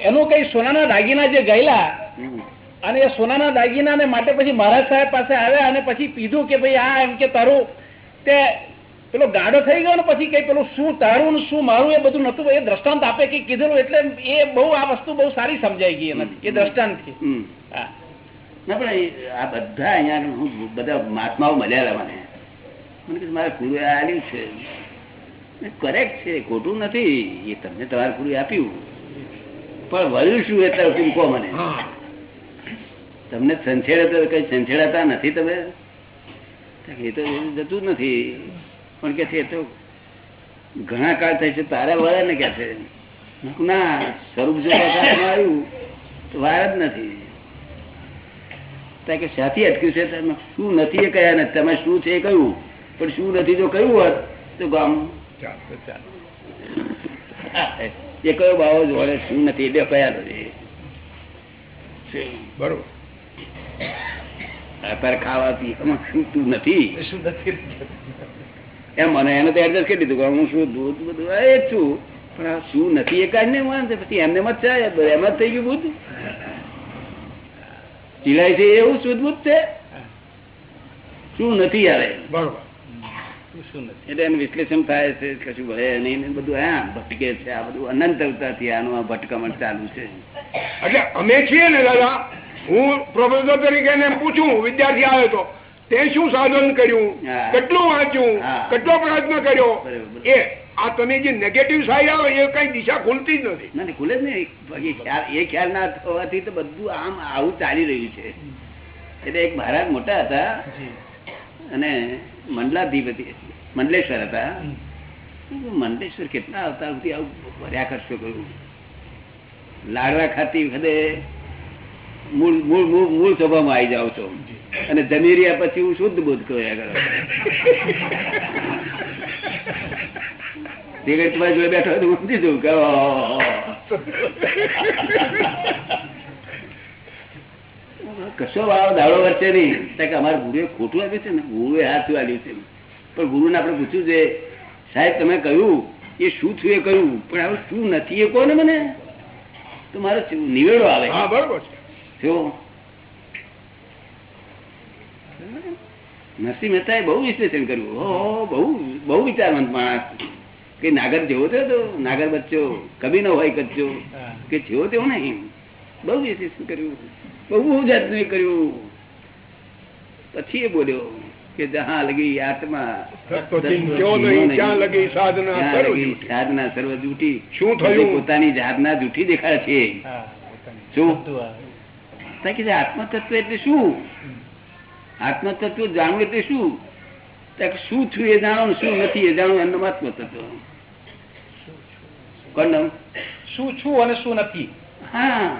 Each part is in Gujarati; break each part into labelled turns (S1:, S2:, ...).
S1: એનું કઈ સોનાના દાગીના જે ગયેલા. અને એ સોનાના દાગીના ને માટે પછી મહારાજ સાહેબ પાસે આવ્યા અને પછી પીધું કે ભાઈ આ એમ કે તારું તે પેલો ગાડો થઈ ગયો ને પછી કઈ પેલું શું તારું શું મારું એ બધું નતું એ દ્રષ્ટાંત આપે કે કીધેલું એટલે એ બહુ આ વસ્તુ બહુ સારી સમજાઈ ગઈ એનાથી એ
S2: દ્રષ્ટાંતથી
S1: હા.
S2: ના પણ આ બધા અહીંયા હું બધા મહાત્માઓ મળ્યા મને. મને કીધું મારે ગુરુએ આવ્યું છે. કરેક્ટ છે ખોટું નથી. એ તમને તમારે ગુરુએ આપ્યું. પણ વળ્યું શું એટલે કહો મને? તમને સંછેડે કઈ સંછેડાતા નથી તમે? એ તો જતું નથી. પણ કે છે તો ઘણા કાળ થાય છે તારે વળે ને કે છે? ના સ્વરૂપ જોવામાં આવ્યું તો વાર જ નથી. કે સાથી અટક્યું છે? તમે શું નથી એ કયા નથી? તમે શું છે એ કહ્યું. પણ શું નથી જો કહ્યું હોત તો ગામ એ કયો બાવો જોડે શું નથી બે કયા નથી
S3: બરોબર.
S2: અત્યારે ખાવા પીવામાં શું તું નથી.
S1: શું નથી
S2: એમ મને એને તો એડજસ્ટ કરી દીધું કે હું શું દૂધ બધું એ જ છું. પણ આ શું નથી એ કાંઈ ને માનશે પછી એમને મત છે એમ જ થઈ ગયું બુદ્ધ. ચીલાય છે એવું શુદ્ધ બુદ્ધ છે? શું નથી આવે
S3: બરોબર.
S2: એટલે એનું વિશ્લેષણ થાય છે કશું ભલે નહીં બધું હા ભટકે છે આ બધું અનંતરતાથી આનું આ ભટકમણ ચાલુ છે.
S3: એટલે અમે છીએ ને દાદા હું પ્રોફેસર તરીકે એને પૂછું વિદ્યાર્થી આવ્યો તો તે શું સાધન કર્યું કેટલું વાંચ્યું કેટલો પ્રયત્ન કર્યો. એ આ તમે જે નેગેટિવ સાઈડ આવે એ કઈ દિશા ખુલતી જ નથી.
S2: ના ખુલે જ નહીં. ખ્યાલ એ ખ્યાલ ના થવાથી તો બધું આમ આવું ચાલી રહ્યું છે. એટલે એક મહારાજ મોટા હતા. અને મંડલાધિપતિ મંડલેશ્વર હતા. મંડલેશ્વર કેટલા અવતાર સુધી આવું ભર્યા કરશો કહ્યું. લાડવા ખાતી વખતે મૂળ મૂળ મૂળ મૂળ સ્વભાવમાં આવી જાઓ છો. અને જમી પછી હું શુદ્ધ બોધ કર્યા કરો તે તમારી જોડે બેઠો તો સમજી જવું કે. કશો વાળો દાડો વચ્ચે નહીં. કે અમારા ગુરુએ ખોટું આપ્યું છે ને. ગુરુએ હાથું આપ્યું છે. પણ ગુરુને આપણે પૂછ્યું છે સાહેબ તમે કહ્યું એ શું થયું એ કહ્યું? પણ હવે શું નથી? એ કોને મને? તો મારો નિવેડો આવે.
S3: હા બરોબર
S2: નરસિંહ મહેતાએ બહુ વિશ્લેષણ કર્યું. હો બહુ બહુ વિચારવંત માણસ. કે નાગર જેવો થયો તો નાગર બચ્ચો કભી ન હોય કચ્ચો કે જેવો તેવો નહીં. બહુ વિશ્લેષણ કર્યું. બહુ બહુ જાતનું કર્યું. પછી એ બોલ્યો કે જહા લગી આત્મા
S3: સાધના સર્વ જૂઠી. શું થયું?
S2: પોતાની જાતના જૂઠી દેખાય છે. શું? કે આત્મતત્વ એટલે શું? આત્મતત્વ જાણવું એટલે શું? તો શું થયું એ જાણો ને શું નથી એ જાણો એનું આત્મતત્વ. કોણ?
S1: શું છું અને શું નથી?
S2: હા.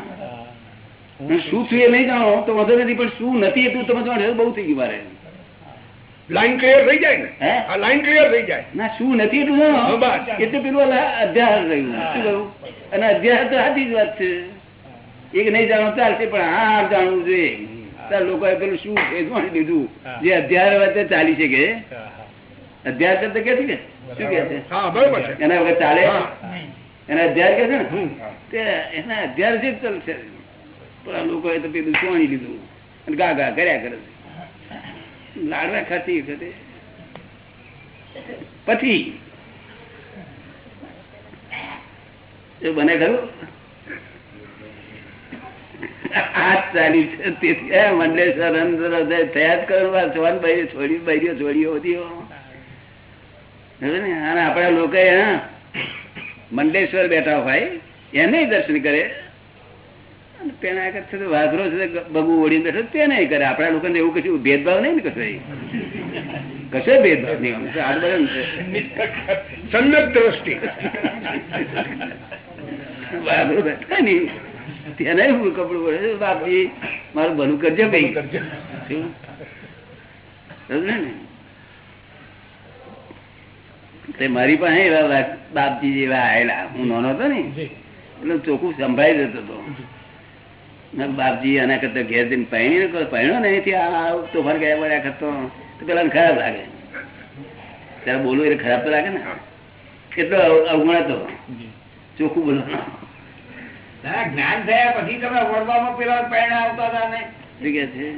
S2: શું થયું એ નહીં જાણો તો વાંધો નથી પણ શું નથી એટલું તમે જાણો બહુ થઈ ગયું મારે.
S3: લાઈન ક્લિયર થઈ જાય ને? આ લાઈન ક્લિયર થઈ જાય.
S2: ના શું નથી એટલું જાણો?
S3: હા, બસ.
S2: એટલે પેલું અધ્યાહાર રહ્યું. શું કહ્યું? અને અધ્યાહાર તો સાચી જ વાત છે. એક નહીં જાણો ચાલશે પણ આ આ જાણવું જોઈએ તાર લોકોએ પેલું શું એ જાણી લીધું. જે અધ્યાહાર વચ્ચે ચાલી છે કે
S1: હા, હા.
S2: અધ્યાર શબ્દ કે છે કે? શું કે છે?
S3: હા બરોબર
S2: એના વગર ચાલે? એના અધ્યાર કે છે ને? એના અધ્યાર છે જ ચાલશે. પણ આ લોકોએ તો પેલું સોણી લીધું અને ગા ગા કર્યા કરે લાડવા ખાતી વખતે. પછી એ બને ખરું? મંડલેશ્વર બેઠા હોય, એને દર્શન કરે. અને પેલા તો વાઘરો છે તો ઓળીને બેઠો તેને કરે. આપણા લોકોને એવું કશું ભેદભાવ નહીં ને કશો કશો ભેદભાવ નહીં. આમ તો હાથ બરાબર છે.
S3: સમ્યક દ્રષ્ટિ.
S2: વાઘરો બેઠા ને તેને એવું કપડું પડે બાપજી મારું ભલું કરજો ભાઈ? સમજ્યો ને? તે મારી પાસે એવા બાપજી જેવા આવેલા હું નાનો હતો ને એટલે ચોખ્ખું સંભાળી જતો હતો. બાપજી આના કરતા ઘેર જઈને પહેણી પહેણ્યો ને અહીંથી આ તોફાન ગયા પડ્યા કરતો. તો પેલા ખરાબ લાગે. ત્યારે બોલવું એટલે ખરાબ તો લાગે ને. કેટલો અવગણ હતો. ચોખ્ખું બોલવાનું
S1: જ્ઞાન થયા પછી તમે વડવામાં પેલા પહેણા આવતા હતા ને?
S2: શું કે છે?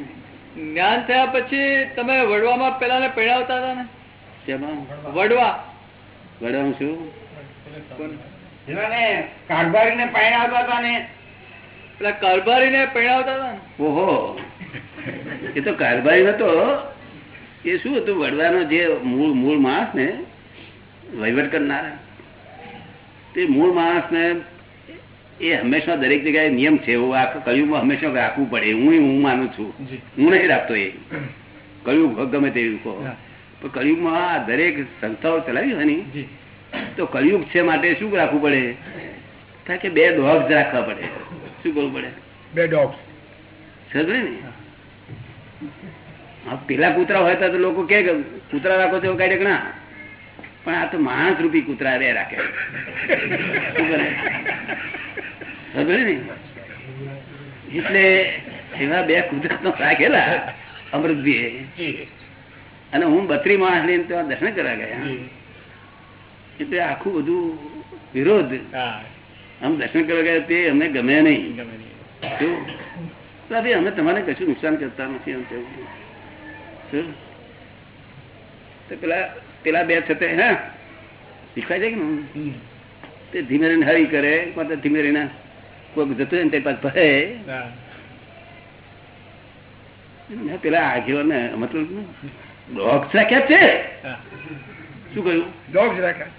S4: જ્ઞાન થયા પછી તમે વડવામાં પેલા ને પહેરાવતા હતા ને?
S2: વડવા
S4: વડવા.
S2: વડવાનું શું?
S1: ને કારભારીને પહેણાવતા હતા ને?
S4: પહેરાવતા ને.
S2: ઓહો. એ તો કારભારી હતો એ શું હતું વડવાનો જે મૂળ મૂળ માણસ ને વહીવટ કરનારા. તે મૂળ માણસ ને એ હંમેશા દરેક જગ્યાએ નિયમ છે એવું આ કયું હંમેશા રાખવું પડે. હું હું માનું છું. હું નહીં રાખતો એ. કયું ગમે તેવું કહો. પણ કળિયુગમાં આ દરેક સંસ્થાઓ ચલાવી હોય ને તો કળિયુગ છે માટે શું રાખવું પડે? કારણ કે બે ડોગ્સ રાખવા પડે. શું કરવું પડે?
S3: બે ડોગ્સ
S2: સમજે ને? પેલા કૂતરા હોય તો લોકો કે કૂતરા રાખો તો કઈ ના. પણ આ તો માણસ રૂપી કૂતરા રે રાખે. સમજે ને? એટલે એવા બે કુદરત રાખેલા અમૃતભી અને હું બત્રી માણસ લઈને ત્યાં દર્શન કરવા ગયા. એટલે આખું બધું વિરોધ. આમ દર્શન કરવા ગયા તે અમને ગમે નહીં. શું? અમે તમારે કશું નુકસાન કરતા નથી એમ કેવું. શું? તો પેલા પેલા બે છે તે હા? શીખવાય છે કે ને તે ધીમે રહીને હરી કરે કોણ ધીમે રહીને કોઈક જતું હોય ને તે પાછું ભરે. પેલા આગેવા ને. મતલબ ડોગ્સ રાખ્યા છે? શું કહ્યું?
S3: ડોગ્સ રાખ્યા.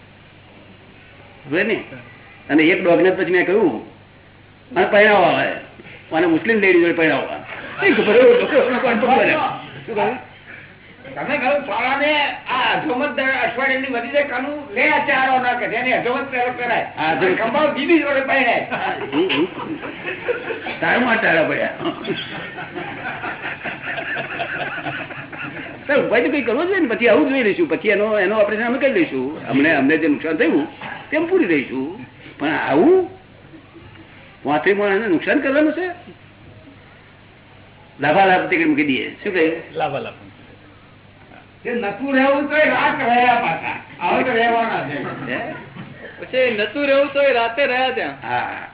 S2: હવે ને અને એક ડોગ ને પછી મેં કહ્યું મને પહેરાવવા આવે મને મુસ્લિમ લેડી જોડે પહેરાવવા કઈ કરવો જોઈએ ને. પછી આવું જોઈ લઈશું. પછી એનો એનો ઓપરેશન અમે કરી લઈશું. અમને અમને જે નુકસાન થયું તેમ પૂરી દઈશું પણ આવું પાંત્રી માણસને નુકસાન કરવાનું છે? લાભા લાભ ટિકિટ મૂકી દઈએ. શું કહ્યું?
S1: નતું રહેવું તો રાત રહ્યા પાછા. હવે તો રહેવાના છે.
S4: પછી નતું રહેવું તો રાતે રહ્યા ત્યાં.
S2: હા.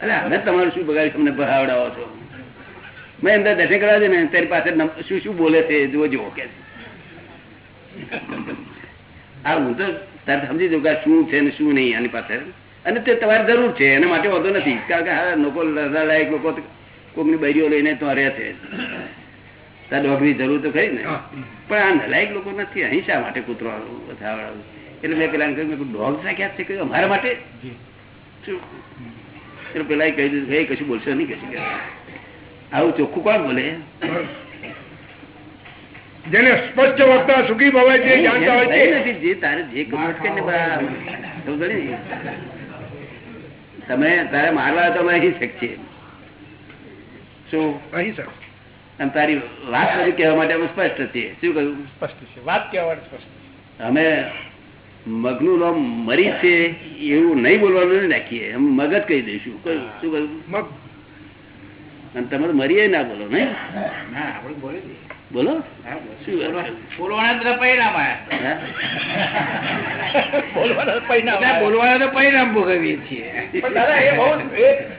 S2: અરે અમે તમારું શું બગાડી તમને ભરાવડાવો છો. મેં એમને દર્શન કરાવે છે ને તારી પાસે શું શું બોલે છે? જોજો કે આ હું તો તારે સમજી દઉં કે શું છે ને શું નહીં આની પાસે અને તે તમારે જરૂર છે એના માટે વાંધો નથી. કારણ કે હા લોકો લાયક લોકો કોકની બૈરીઓ લઈને તો રહે છે. તાર ડોગની જરૂર તો ખરી ને. પણ આ નલાયક લોકો નથી અહીં શા માટે કૂતરો વધારવાનું? એટલે મેં પેલા કહ્યું ડોગ રાખ્યા છે? કે અમારા માટે? એટલે પેલા કહી દીધું કશું બોલશો નહીં કશું આવું ચોખ્ખું કોણ બોલે?
S3: જેને સ્પષ્ટ વર્તા સુખી ભવાય છે જાણતા હોય છે.
S2: જે તારે જે ને? તમે તારે મારવા તો અમે અહીં શકીએ શું?
S3: અહીં સર
S2: અને તારી વાત બધું કહેવા માટે અમે સ્પષ્ટ છીએ. શું કહ્યું?
S1: સ્પષ્ટ છે. વાત કેવા સ્પષ્ટ
S2: અમે મગનું નામ મરી છે એવું નહીં બોલવાનું નહીં રાખીએ અમે મગજ કહી દઈશું. કયું શું કહ્યું?
S3: મગ.
S2: અને તમે મરીએ ના બોલો નહીં?
S1: ના આપણે બોલી દઈએ.
S2: બોલો?
S1: બોલવાના તો પરિણામ ભોગવીએ છીએ.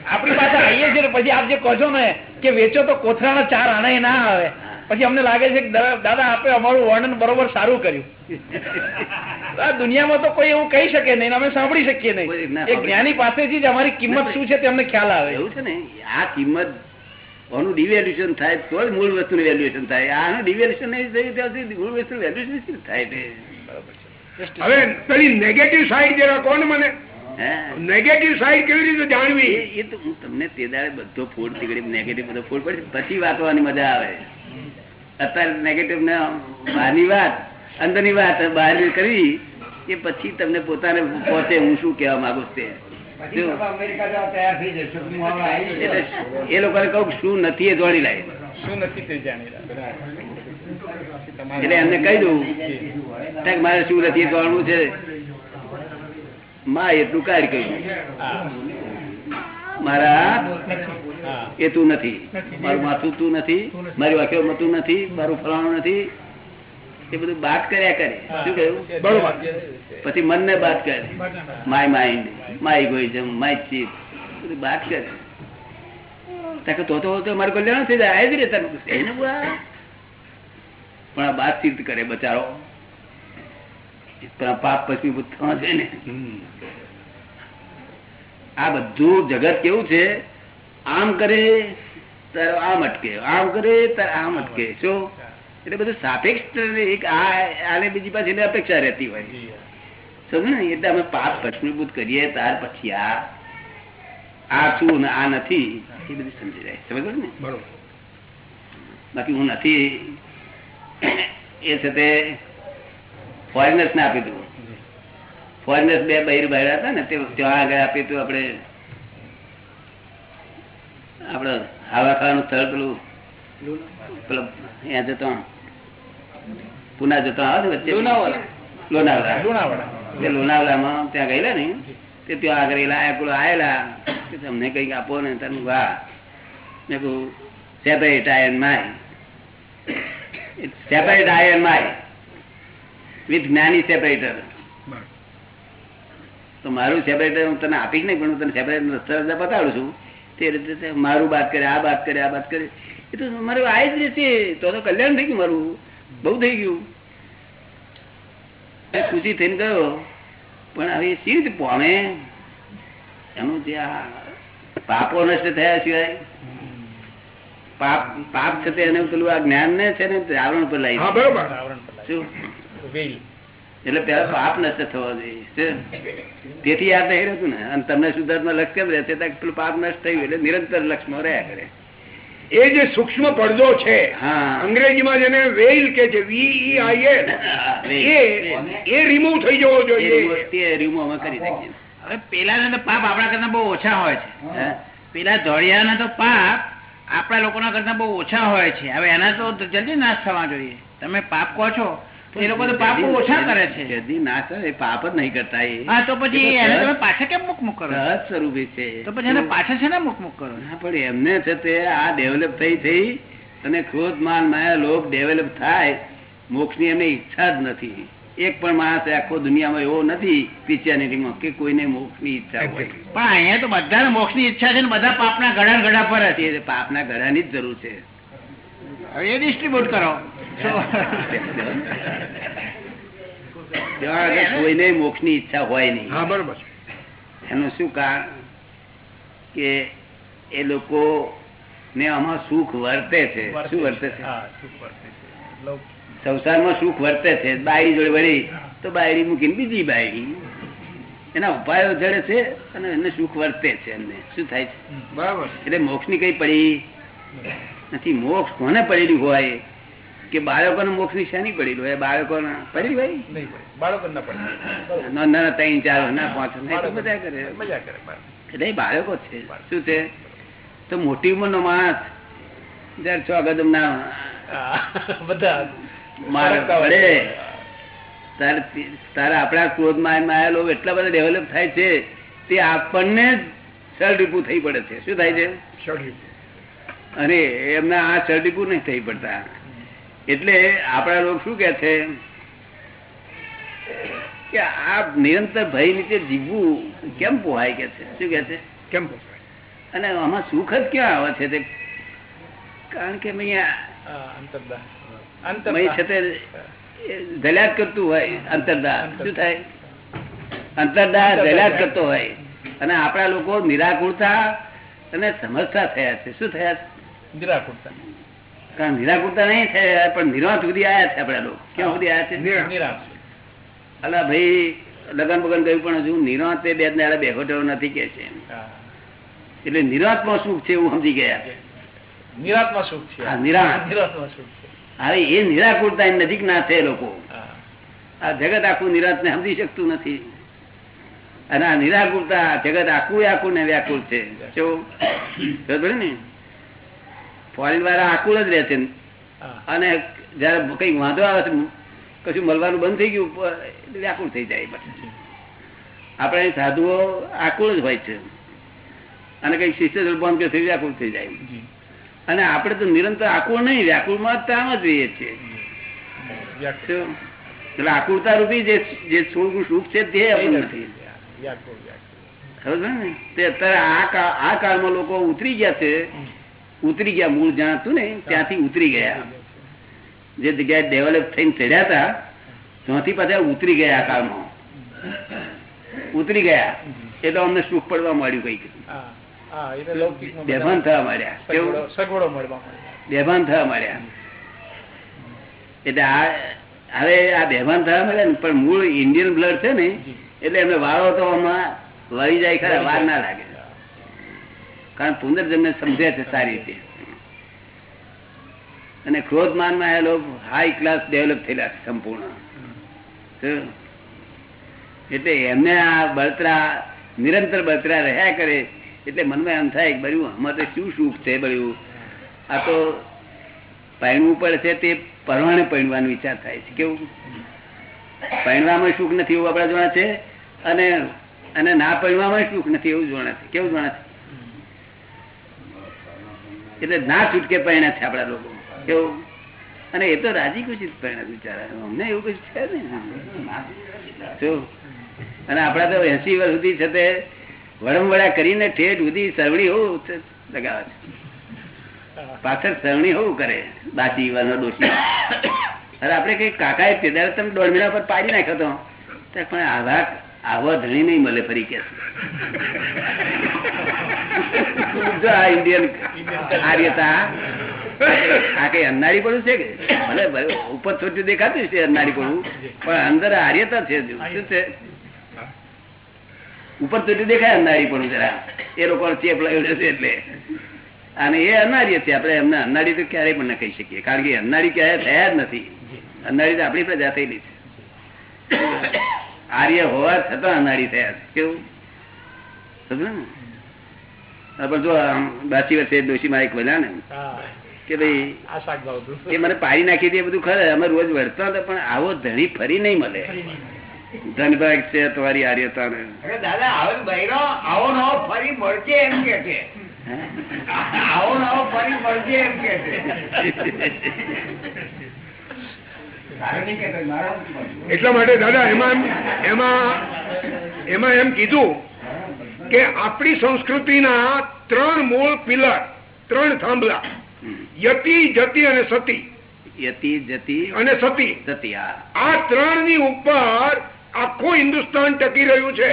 S1: આપણી પાસે આવીએ છીએ પછી આપ જે કહો છો ને કે વેચો તો કોથરાના ચાર આણા ના આવે. પછી અમને લાગે છે કે દાદા આપે અમારું વર્ણન બરોબર સારું કર્યું. આ દુનિયામાં તો કોઈ એવું કહી શકે નહીં અમે સાંભળી શકીએ નહીં. એ જ્ઞાની પાસેથી જ અમારી કિંમત શું છે તે અમને ખ્યાલ આવે.
S2: એવું છે ને આ કિંમત આનું ડિવેલ્યુશન થાય તો જ મૂળ વસ્તુનું વેલ્યુએશન થાય. આનું ડિવેલ્યુશન નહીં થયું ત્યાં સુધી મૂળ વસ્તુ વેલ્યુએશન થાય છે.
S3: હવે પેલી નેગેટિવ સાઈડ જરા કોણ મને. નેગેટિવ સાઈડ કેવી રીતે જાણવી?
S2: એ એ તો હું તમને તે દાડે બધો ફૂડ નીકળી નેગેટિવ બધો ફૂડ પડે પછી વાંચવાની મજા આવે. અત્યારે નેગેટિવ ને બહારની વાત અંદરની વાત બહાર કરી એ પછી તમને પોતાને પહોંચે હું શું કહેવા માંગુ છું એ લોકોને કહું કે શું નથી એ દોડી લાય.
S1: શું નથી તે જાણી
S2: એટલે એમને કહી દઉં મારે શું નથી એ જાણવું છે. માં એટલું કાર્ય. કહ્યું મારા એ તું નથી. મારું માથું તું નથી. મારી વાક્યો તું નથી. મારું ફલાણું નથી. એ બધું બાત કર્યા કરે. શું કહ્યું?
S3: બરોબર.
S2: પછી મનને બાત કરે. My mind my egoism my chip બધું બાત કરે. તાકે તો તો તો મારું કલ્યાણ થઈ જાય. આવી રીતે એને પણ આ બાતચીત કરે બચારો. પણ પાપ પછી થવા છે ને. આ બધું જગત કેવું છે? આમ કરે તારો આમ અટકે. આમ કરે તારે આમ અટકે. શું? એટલે બધું સાપેક્ષ એક આ આને બીજી પાછી એની અપેક્ષા રહેતી હોય. સમજ ને? એટલે અમે પાપ ભસ્મીભૂત કરીએ ત્યાર પછી આ આ છું ને આ નથી એ બધું સમજી જાય. સમજ ને? બાકી હું નથી એ તે ફોરેનર્સ ને આપી દઉં. ફોરેનર્સ બે બૈર બહાર હતા ને ત્યાં આગળ આપ્યું હતું આપણે આપડે હવા ખાવાનું સ્થળ પેલું પેલું જતો પુના જતો વચ્ચે.
S4: લોનાવાલા.
S2: લોનાવલામાં ત્યાં ગયેલા ને તે ત્યાં આગળ એલા પેલો આયેલા કે તમને કંઈક આપો ને તને વાહ. મેં કહું separate ion my. Separate ion my. With જ્ઞાની સેપરેટર તો મારું સેપરેટર હું તને આપીશ નહીં પણ હું તને સેપરેટર રસ્તા બતાડું છું. તે રીતે મારું બાત કરે આ બાત કરે આ બાત કરે. એ મારું આ જ રહેશે તો તો કલ્યાણ થઈ ગયું મારું. બહુ થઈ ગયું. ખુશી થઈને ગયો. પણ હવે સી રીતે પામે એનું જે આ પાપો નષ્ટ થયા સિવાય પાપ પાપ છે તે એને પેલું આ જ્ઞાન ને છે ને આવરણ પર લાવી
S3: બરોબર.
S1: આવરણ પર
S2: શું?
S1: વેલ.
S2: એટલે પેલા પાપ નષ્ટ થવા જોઈએ તેથી યાદ નહીં રહેતું ને. અને તમને સુધાર્થમાં લક્ષ કેમ રહે? છે પેલું પાપ નષ્ટ થયું એટલે નિરંતર લક્ષમાં રહ્યા કરે.
S3: એ જે સૂક્ષ્મ પડદો છે અંગ્રેજીમાં જેને વેલ કે છે વીઈ I L A A remove થઈ જવો જોઈએ.
S2: remote અમે કરી શકીએ
S5: હવે પેલા પાપ આપણા કરતા બહુ ઓછા હોય છે. પેલા ધોળિયાના તો પાપ આપણા લોકોના કરતા બહુ ઓછા હોય છે. હવે એના તો જલ્દી નાશ થવા જોઈએ. તમે પાપ કહો છો એ લોકો તો પાપ ઓછા કરે છે.
S2: ના એ પાપ જ નહીં કરતા એ.
S5: હા તો પછી એને તમે પાછા કેમ મુક મુક કરો
S2: સહજ સ્વરૂપે છે.
S5: તો પછી એને પાછા છે ને મુક મુક કરો
S2: ના પણ એમને છે તે આ ડેવલપ થઈ થઈ અને ક્રોધ માન માયા લોભ ડેવલપ થાય મોક્ષની એમને ઈચ્છા જ નથી. એક પણ માણસ આખો દુનિયામાં એવો નથી ક્રિશ્ચિયાનિટીમાં કે કોઈને મોક્ષની ઈચ્છા હોય.
S5: પણ અહીંયા તો બધાને મોક્ષની ઈચ્છા છે ને બધા પાપના ગળા ગળા પર
S2: હતી પાપના ગળાની જ જરૂર છે.
S5: હવે એ ડિસ્ટ્રીબ્યુટ કરો.
S2: કોઈને મોક્ષની ઈચ્છા હોય નહીં
S3: હા બરોબર
S2: એનું શું કારણ? કે એ લોકો ને આમાં સુખ વર્તે છે. શું વર્તે છે? સંસારમાં સુખ વર્તે છે. બાયડી જોડે વળી તો બાયડી મૂકીને બીજી બાયડી. એના ઉપાયો જડે છે અને એને સુખ વર્તે છે એમને. શું થાય છે?
S3: બરાબર
S2: એટલે મોક્ષની કઈ પડી? નથી મોક્ષ કોને પડેલી હોય? કે બાળકોને મોક્ષની શાની પડેલી? બાળકો ના પડી
S1: ભાઈ? બાળકો ના પડે
S2: ના ના ત્રણ ચાર ના પાંચ એ કરે.
S1: મજા કરે
S2: એટલે બાળકો છે. શું છે? તો મોટી ઉંમર નો માણસ જયારે છ કદમ ના
S1: બધા
S2: માર પડે. તારે તારે આપણા ક્રોધમાં માયા એટલા બધા ડેવલપ થાય છે તે આપણને જ સળડીપું થઈ પડે છે. શું થાય છે? અને એમના આ સરડીપુ નહીં થઈ પડતા. એટલે આપણા લોકો શું કે છે કે આ નિરંતર ભય નીચે જીવવું કેમ પોહાય કે છે? શું કે છે?
S3: કેમ પોસાય
S2: અને આમાં સુખ જ ક્યાં આવે છે તે? કારણ કે જલ્યાદ કરતું હોય અંતરદાહ શું થાય? અંતરદાહ જલ્યાદ કરતો હોય. અને આપણા લોકો નિરાકુરતા અને સમજતા થયા છે. શું થયા છે?
S1: નિરાકુરતા
S2: કારણ નિરાકુરતા નહીં થયા પણ નિર્વાણ સુધી આયા છે આપડા લોકો. ક્યાં સુધી આયા છે?
S3: નિરા-
S1: નિરાશ
S2: અલા ભાઈ લગન બગન ગયું પણ હજુ નિરાંત બે દાડા બેહોટેલો નથી કે છે. એટલે નિરાંતમાં સુખ છે એવું સમજી ગયા.
S1: નિરાંતમાં સુખ છે.
S2: હા, નિરાંત.
S1: નિરાત્મા સુખ છે.
S2: હવે એ નિરાકુરતા એ નજીક ના છે લોકો. આ જગત આખું નિરાંત ને સમજી શકતું નથી. અને આ નિરાકુરતા જગત આખું આખું ને વ્યાકુળ છે. શું ને? ફોરેન વાળા આકુળ જ રહે છે અને જયારે કઈ વાંધો આવે છે કશું મળવાનું બંધ થઈ ગયું એટલે વ્યાકુળ થઈ જાય પછી આપણે સાધુઓ આકુળ જ હોય છે. અને કઈ શિષ્ય બંધ કે થઈ વ્યાકુળ થઈ જાય. અને આપણે તો નિરંતર આકુળ નહીં વ્યાકુળમાં જ તામ જ રહીએ છીએ. એટલે આકુળતા રૂપી જે જે સુખ છે તે આપણું નથી. ખબર છે ને? તે અત્યારે આ આ કાળમાં લોકો ઉતરી ગયા છે ઉતરી ગયા મૂળ જ્યાં હતું ને ત્યાંથી ઉતરી ગયા. જે જગ્યાએ ડેવલપ થઈને ચડ્યા હતા ત્યાંથી પાછા ઉતરી ગયા કાળમાં. ઉતરી ગયા. એટલે અમને સુખ પડવા માંડ્યું કંઈક. બેભાન થવા માંડ્યા. બેભાન થવા માંડ્યા. એટલે આ હવે આ બેભાન થવા માંડ્યા ને પણ મૂળ ઇન્ડિયન બ્લડ છે ને એટલે એમને વાળો તો આમાં વળી જાય ખરા વાર ના લાગે. કારણ પુનર્જન્મ સમજે છે સારી રીતે. અને ક્રોધ માનમાં એ લોકો હાઈ ક્લાસ ડેવલપ થયેલા છે સંપૂર્ણ. એટલે એમને આ બળતરા, નિરંતર બળતરા રહ્યા કરે, એટલે મનમાં એમ થાય કે બળ્યું, આમાં તો શું સુખ છે બળ્યું? આ તો પહેણવું પડશે તે પરવાણે પહેણવાનો વિચાર થાય છે. કેવું? પહેણવામાં સુખ નથી એવું આપણા જોણા છે અને અને ના પહેણવામાં સુખ નથી એવું જોણા છે. કેવું જોણા છે? એટલે ના છૂટકે પહેણ્યા છે આપણા લોકો. કેવું અને એ તો રાજી ખુશી પહેણ્યા બિચારા. અમને એવું કઈ છે ને અને આપડા તો એસી વર્ષ સુધી છે તે વડમવડા કરીને ઠેઠ સુધી સરવણી હોવું લગાવે છે. પાછળ સરવણી હોવું કરે. બાસી વાનો ડોસી અરે આપડે કઈ કાકા એ પેદાર તમે દોઢ મહિના પર પાડી નાખ્યો તો. પણ આવા આવા ધણી નહીં મળે ફરી કે જો આ ઇન્ડિયન આર્યતા આ કઈ અન્નારી પડું છે કે? ભલે ઉપર છોટું દેખાતું છે અન્નારી પડું પણ અંદર આર્યતા છે ઉપર છોટું દેખાય અન્નારી પડું જરા. એ લોકો ચેપ લાવ્યો છે એટલે. અને એ અનારી છે. આપણે એમને અનારી તો ક્યારેય પણ ન કહી શકીએ, કારણ કે અનારી ક્યારે થયા જ નથી. અન્નાળી તો આપણી પ્રજા થયેલી છે. આર્ય હોવા છતાં અનાળી થયા કેવું? સમજ ને? પણ જો બાસી વર્ષે ડોશી એક બોલ્યા ને કે ભાઈ એ મને પાડી નાખી દે બધું ખરે અમે રોજ વળતા હતા પણ આવો ધણી ફરી નહીં મળે. ધનભાગ છે તમારી આર્યતા ને.
S3: દાદા આવો નવો ફરી મળશે એમ કે છે. આવો નવો ફરી મળશે એમ કે છે. એટલા માટે દાદા એમાં એમાં એમાં એમ કીધું કે આપણી સંસ્કૃતિના ત્રણ મૂળ પિલર ત્રણ થાંભલા. યતિ જતી અને સતી.
S2: યતિ જતી
S3: અને સતી.
S2: સતી આ
S3: ત્રણની ઉપર આખું હિન્દુસ્તાન ટકી રહ્યું છે.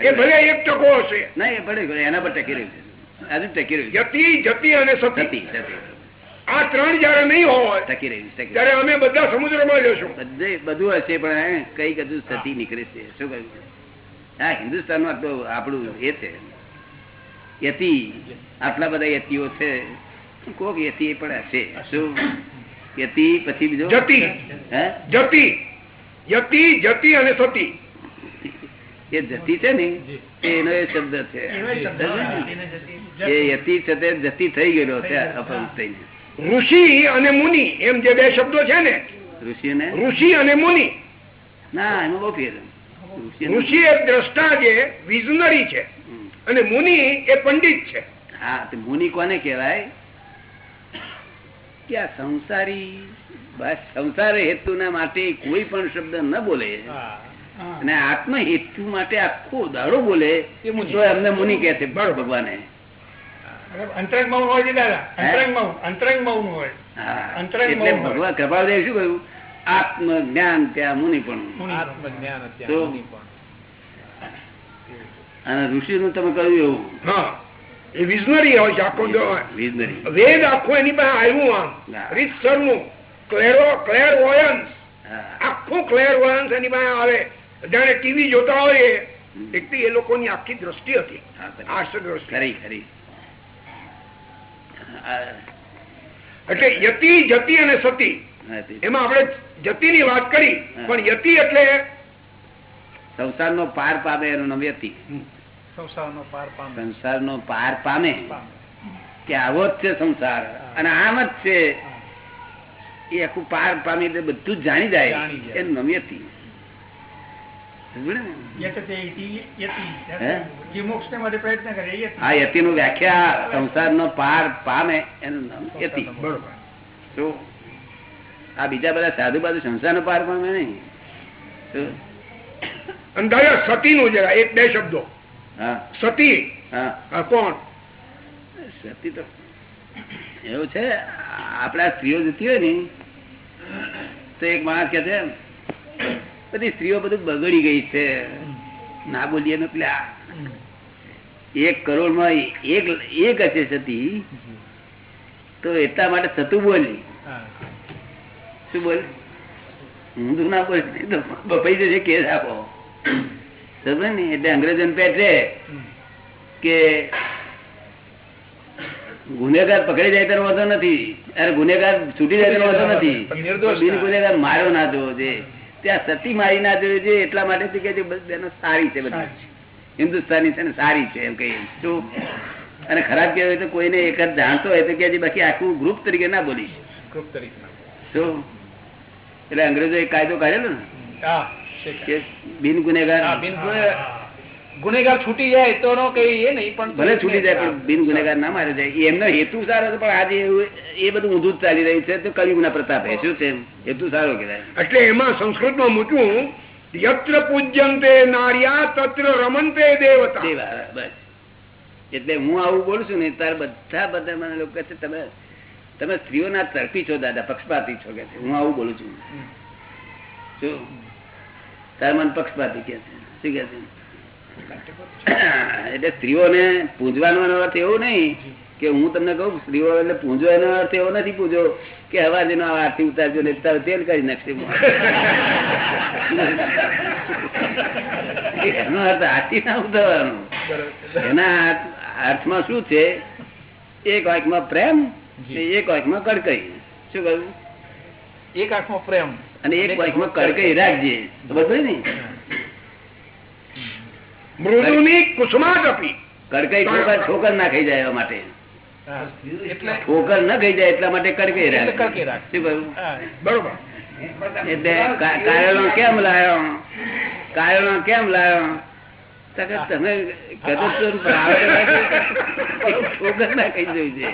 S3: એ ભલે એક ટકો હશે.
S2: નહીં ભલે એના પર ટકી રહ્યું છે. હજુ ટકી રહ્યું.
S3: યતિ જતી અને સતી. આ ત્રણ જયારે નહીં હોય
S2: ટકી રહ્યું
S3: ત્યારે અમે બધા સમુદ્રમાં જશું.
S2: બધે બધું હશે પણ કંઈક હજુ સતી નીકળે છે. શું કહ્યું? હા હિન્દુસ્તાનમાં તો આપણું એ છે. યતિ આટલા બધા યતિઓ છે. કોક યતિ પણ હશે. શું? યતિ પછી બીજો?
S3: જતી.
S2: હે?
S3: જતિ. યતિ જતી અને સતી.
S2: એ જતી છે ને એ એનો એ શબ્દ છે. એ યતિ છે તે જતી થઈ ગયેલો છે અપંગ થઈને.
S3: ઋષિ અને મુનિ એમ જે બે શબ્દો છે ને.
S2: ઋષિ અને?
S3: ઋષિ અને મુનિ.
S2: ના એમાં બહુ ફેર.
S3: ઋષિ એ દ્રષ્ટા છે વિઝનરી છે. અને મુનિ એ પંડિત છે.
S2: હા મુનિ કોને કહેવાય? કે આ સંસારી બસ સંસાર હેતુના માટે કોઈ પણ શબ્દ ન બોલે. અને આત્મ હેતુ માટે આખો દાડો બોલે. તો એમને મુનિ કે છે બળ ભગવાને.
S1: અંતરંગ મૌન હોય છે દાદા? અંતરંગ મૌન અંતરંગ મૌન હોય.
S2: ભગવાન કૃપાલદેવ શું કહ્યું? આત્મ જ્ઞાન ત્યાં મુનિ પણ.
S1: આત્મજ્ઞાન.
S2: અને ઋષિ નું તમે કહ્યું એવું.
S3: એ વિઝનરી હોય છે આખો
S2: વિઝનરી
S3: વેદ આખું એની પાસે આવ્યું આમ.
S2: હા.
S3: રીતસરનું. ક્લેરો ક્લેર વોયન્સ આખું ક્લેર વોયન્સ એની પાસે આવે. જાણે ટીવી જોતા હોય એટલી એ લોકોની આખી દ્રષ્ટિ હતી.
S2: હા, ખરી. ખરી ખરી.
S3: એટલે યતિ જતી અને સતી. એમાં આપણે જતિની વાત કરી પણ યતિ એટલે
S2: સંસારનો પાર પામે એનું નામ યતિ.
S1: સંસાર
S2: નો પાર પામે. કે આવો જ છે સંસાર. અને આમ જ છે. એ આખું પાર પામી એટલે બધું જાણી જાય. એનું નામ યતિ. ને?
S1: યત.
S2: નું
S1: વ્યાખ્યા સંસાર માટે પ્રયત્ન કરે એ યતિ.
S2: આ યતિનું વ્યાખ્યા પાર પામે એનું નામ યતિ.
S3: બરોબર?
S2: આ બીજા બધા સાધુ બાજુ સંસારનો પાર પામે નહીં.
S3: સતી નું જરા એક બે શબ્દો.
S2: હા.
S3: સતી.
S2: હા.
S3: કોણ?
S2: સતી તો એવું છે આપડા સ્ત્રીઓ જતી હોય ને તો એક માણસ કે છે બધી સ્ત્રીઓ બધું બગડી ગઈ છે. ના બોલીએ ને પેલા. એક કરોડમાં એક એક હશે સતી. તો એટલા માટે થતું બોલી. શું બોલ. ઊંધું ના બોલ. બપાઈ જશે કેસ આપો. સમજે ને? એટલે અંગ્રેજો પેટે કે ગુનેગાર પકડી જાય તેનો વાંધો નથી. અરે ગુનેગાર છૂટી જાય તેનો વાંધો નથી. બિન ગુનેગાર માર્યો ના જોવો છે. ત્યાં સતી મારી ના જોયું છે એટલા માટે કે સારી છે બધી. હિન્દુસ્તાની છે ને સારી છે એમ કહીએ. શું અને ખરાબ કહેવાય તો કોઈને એક જ જાણતો હોય તો કે બાકી આખું ગ્રુપ તરીકે ના બોલીશ.
S1: ગ્રુપ તરીકે
S2: શું એટલે અંગ્રેજો એક કાયદો કાઢેલો ને?
S1: હા શેખ.
S2: કે બિન ગુનેગાર.
S1: હા, બિન ગુને- ગુનેગાર છૂટી જાય તો કઈ એ નહીં પણ
S2: ભલે છૂટી જાય પણ બિન ગુનેગાર ના મારે જાય. એ એમનો હેતુ સારો છે પણ આજે એ બધું ઊંધું ચાલી રહ્યું છે તો કલિયુગના પ્રતાપે શું છે હેતુ સારો કહેવાય.
S3: એટલે એમાં સંસ્કૃતમાં મૂક્યું યત્ર પૂજ્યંતે નાર્યા તત્ર રમંતે દેવતા.
S2: દેવા બસ. એટલે હું આવું બોલું છું ને તાર બધા બધા મને લોકો કહે છે તમે તમે સ્ત્રીઓના તરફી છો દાદા પક્ષપાતી છો કે હું આવું બોલું છું. તાર મને પક્ષપાતી કે છે? શું કે છે? એટલે સ્ત્રીઓને પૂંજવાનો અર્થ એવો નહીં કે હું તમને કહું સ્ત્રીઓ એટલે પૂંજો એનો અર્થ એવો નથી પૂજો કે હવા જેનો આરતી ઉતારજો ને તાર તેલ કરી નાખશે. એનો અર્થ આરતી ના ઉતારવાનો. એના અર્થ- અર્થમાં શું છે? એક વાક્યમાં પ્રેમ એક વાક્યમાં કડકઈ. શું કહ્યું?
S1: એક આંખમાં પ્રેમ.
S2: અને એક વાક્યમાં કડકઈ રાખજે. બધું ને?
S3: મૃદુની કુસુમાદપી
S2: કડકઈ ઠોકર ઠોકર ના ખાઈ જાય એવા માટે. ઠોકર ન ખાઈ જાય એટલા માટે કડકઈ
S1: એટલે
S2: રાખે. શું કહ્યું?
S3: બરોબર.
S2: એટલે કેમ લાયો? કાયલો કેમ લાયો? તમે ને, છે.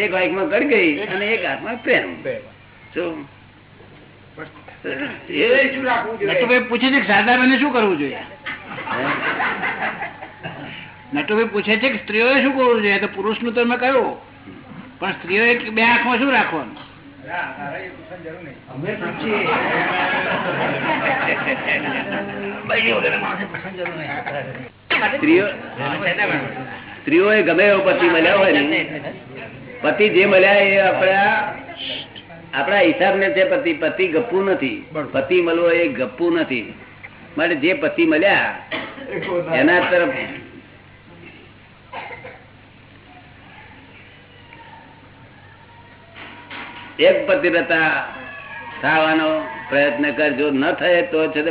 S2: એક વાક્યમાં કડકઈ અને એક હાથમાં પ્રેમ. શું
S5: પૂછે છે કે શારદાબેને શું કરવું જોઈએ? નટુભાઈ પૂછે છે કે સ્ત્રીઓએ શું કરવું જોઈએ? તો પુરુષનું તમે મેં કહ્યું. પણ સ્ત્રીઓએ બે આંખમાં શું રાખવાનું?
S2: સ્ત્રીઓ એ ગમે એવો પતિ મળ્યા હોય ને પતિ જે મળ્યા એ આપણા આપણા હિસાબ ને છે પતિ પતિ ગપુ નથી. પતિ મળવો એ ગપ્પુ નથી. માટે જે પતિ મળ્યા એના તરફ એક પતિવ્રતા થવાનો પ્રયત્ન કર જો ન થાય તો છે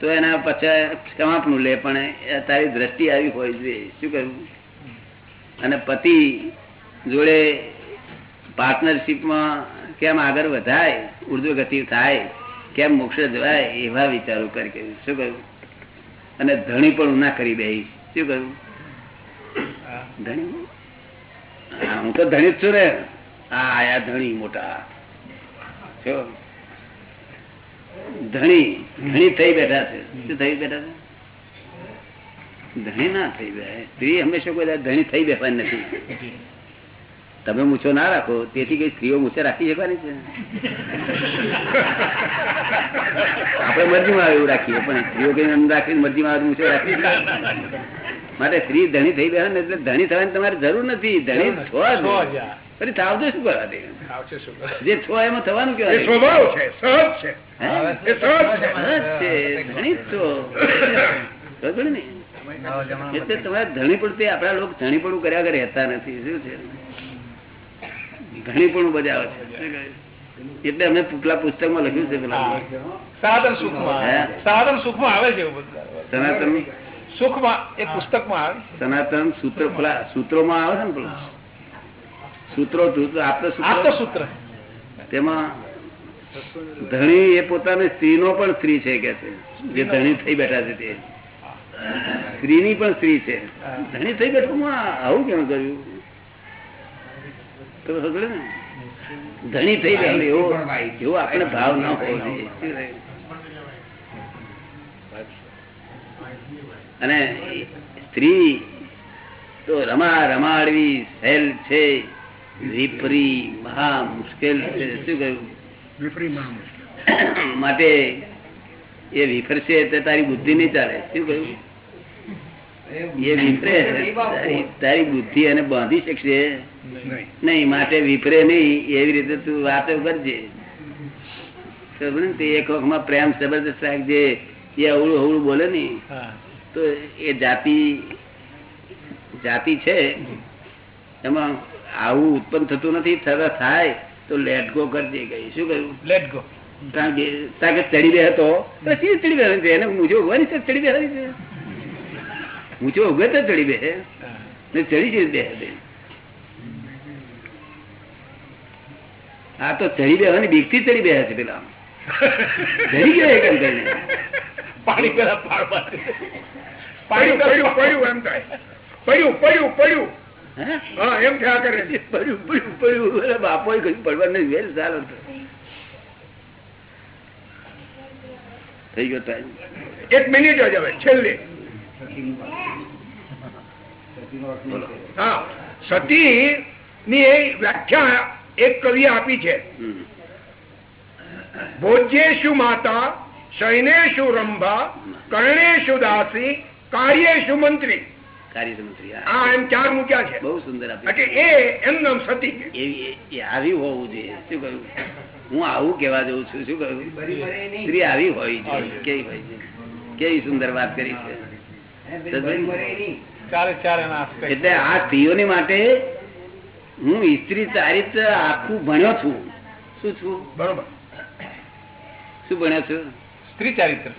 S2: તે એના પછી ક્ષમાપણું લે પણ એ તારી દ્રષ્ટિ આવી હોય જોઈએ શું કરવું અને પતિ જોડે પાર્ટનરશીપમાં કેમ આગળ વધાય ઉર્દુ ગતિ થાય કેમ મોક્ષ જવાય એવા વિચારો કરી કહ્યું શું કહ્યું અને ધણી પણ ના કરી દે શું કહ્યું ધણી? હું તો ધણી જ છું ને. આ આયા ધણી મોટા. જો. ધણી ધણી થઈ બેઠા છે. શું થઈ બેઠા છે? ધણી ના થઈ બે સ્ત્રી હંમેશા કોઈ ધણી થઈ બેસવાની નથી. તમે મૂછો ના રાખો તેથી કઈ સ્ત્રીઓ મૂછે રાખી શકવાની છે? આપણે મરજીમાં આવે એવું રાખીએ પણ સ્ત્રીઓ કઈ રાખીને મરજીમાં આવે તો મૂછો રાખી માટે સ્ત્રી ધણી થઈ બેસે એટલે ધણી થવાની તમારે જરૂર નથી. ધણી છો ફરી થાવજો શું કરવા? જે છો એમાં થવાનું
S3: એ
S2: કેવાય
S3: સ્વભાવ છે સહજ છે. એ સહજ છે.
S2: ધણી છો એટલે તમારે ધણીપણું તે આપણા લોકો ધણીપણું કર્યા કરે રહેતા નથી શું છે? ધણીપણું બજાવે છે. એટલે અમે પુટલા પુસ્તકમાં લખ્યું છે પેલા
S1: સાધન સુખમાં
S2: હે?
S1: સાધન સુખમાં આવે છે
S2: સનાતન
S1: સુખમાં એ પુસ્તકમાં આવે.
S2: સનાતન સૂત્ર સૂત્રો સૂત્રોમાં આવે છે ને પેલું? સૂત્રો સૂત્રો તેમાં ધણી એ પોતાની સ્ત્રીનો પણ સ્ત્રી છે કે છે. જે ધણી થઈ બેઠા છે તે. સ્ત્રીની પણ સ્ત્રી છે. ધણી થઈ બેઠું આવું કેમ કર્યું? તો સમજે ને? ધણી થઈ ગયો એવો એવો આપણે ભાવ ના હોવો જોઈએ. અને સ્ત્રી તો રમા રમાડવી સહેલ છે. વિપરી મહા મુશ્કેલ છે. શું કહ્યું?
S3: વિપરીમાં
S2: માટે એ વિફરશે તો તારી બુદ્ધિ નહીં ચાલે. શું કહ્યું? એ તારી- બુદ્ધિ અને બાંધી શકશે.
S3: નહીં.
S2: માટે વિપરે નહીં. એવી રીતે તું વાતો કરજે. એક વખત તે એક વખતમાં પ્રેમ જબરદસ્ત રાખજે. એ અવળું અવળું બોલે ને તો એ જાતિ જાતિ છે. એમાં આવું ઉત્પન્ન થતું નથી થાય તો લેટ ગો કરજે કઈ શું કહ્યું?
S1: લેટ ગો
S2: કારણ કે કારણ કે ચડી બે હતો ચડી બે એને મૂછો ઉગવાની છે ચડી બે છે. મૂછો ઉગે તો ચડી બે ને ચડી છે બે હતી આ તો ચડી બેવાની બીકથી ચડી બે છે પેલા ચડી ગયો એક એમ કરીને
S1: પાણી પેલા પાડવા.
S3: પડ્યું પડ્યું પડ્યું એમ થાય. પડ્યું પડ્યું. એમ થયા કરે.
S2: પડ્યું પડ્યું પડ્યું. બાપો કઈ પડવા નહીં વેલ ચાલો થઈ ગયો ટાઈમ
S3: એક મિનિટ જ હવે છેલ્લે. હા સતી ની એ વ્યાખ્યા એક કવિ આપી છે. ભોજ્યેશુ માતા શૈનેશુ રંભા કર્ણેશુ દાસી કાર્યેશુ મંત્રી. મૂક્યા છે?
S2: બહુ સુંદર
S3: એ નામ સતી છે
S2: એવી એ- એ આવી હોવું જોઈએ. શું કહ્યું? હું આવું કેવા જઉં છું. શું કહ્યું? સ્ત્રી આવી હોવી જોઈએ કેવી હોય છે? કેવી સુંદર વાત કરી છે. એટલે આ સ્ત્રીઓની માટે હું સ્ત્રી ચારિત્ર આખું ભણ્યો છું. શું છું?
S3: બરોબર.
S2: શું ભણ્યો છું?
S1: સ્ત્રી ચારિત્ર.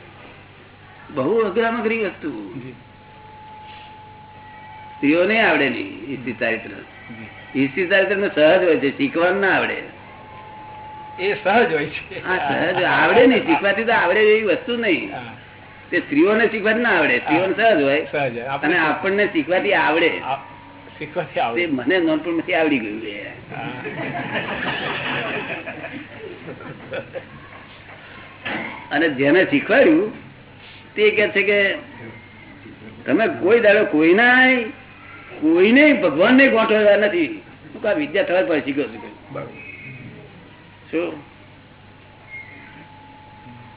S2: બહુ અઘરામાં અઘરી વસ્તુ સ્ત્રીઓને આવડે નહીં સ્ત્રી ચારિત્ર. સ્ત્રી ચારિત્ર ને સહજ હોય છે શીખવાનું ના આવડે.
S1: એ સહજ હોય છે.
S2: સહજ આવડે નહીં શીખવાથી તો આવડે એવી વસ્તુ નહીં. તે સ્ત્રીઓને શીખવાથી ના આવડે. સ્ત્રીઓને સહજ હોય.
S1: સહજ
S2: અને આપણને શીખવાથી આવડે.
S1: શીખવાથી આવડે.
S2: મને નાનપણમાંથી આવડી ગયું અને જેને શીખવાડ્યું તે કે છે કે તમે કોઈ દાડો કોઈના કોઈને ભગવાન ને ગોઠવ્યા નથી. કા વિદ્યા થવા પર શીખ્યો છું શું?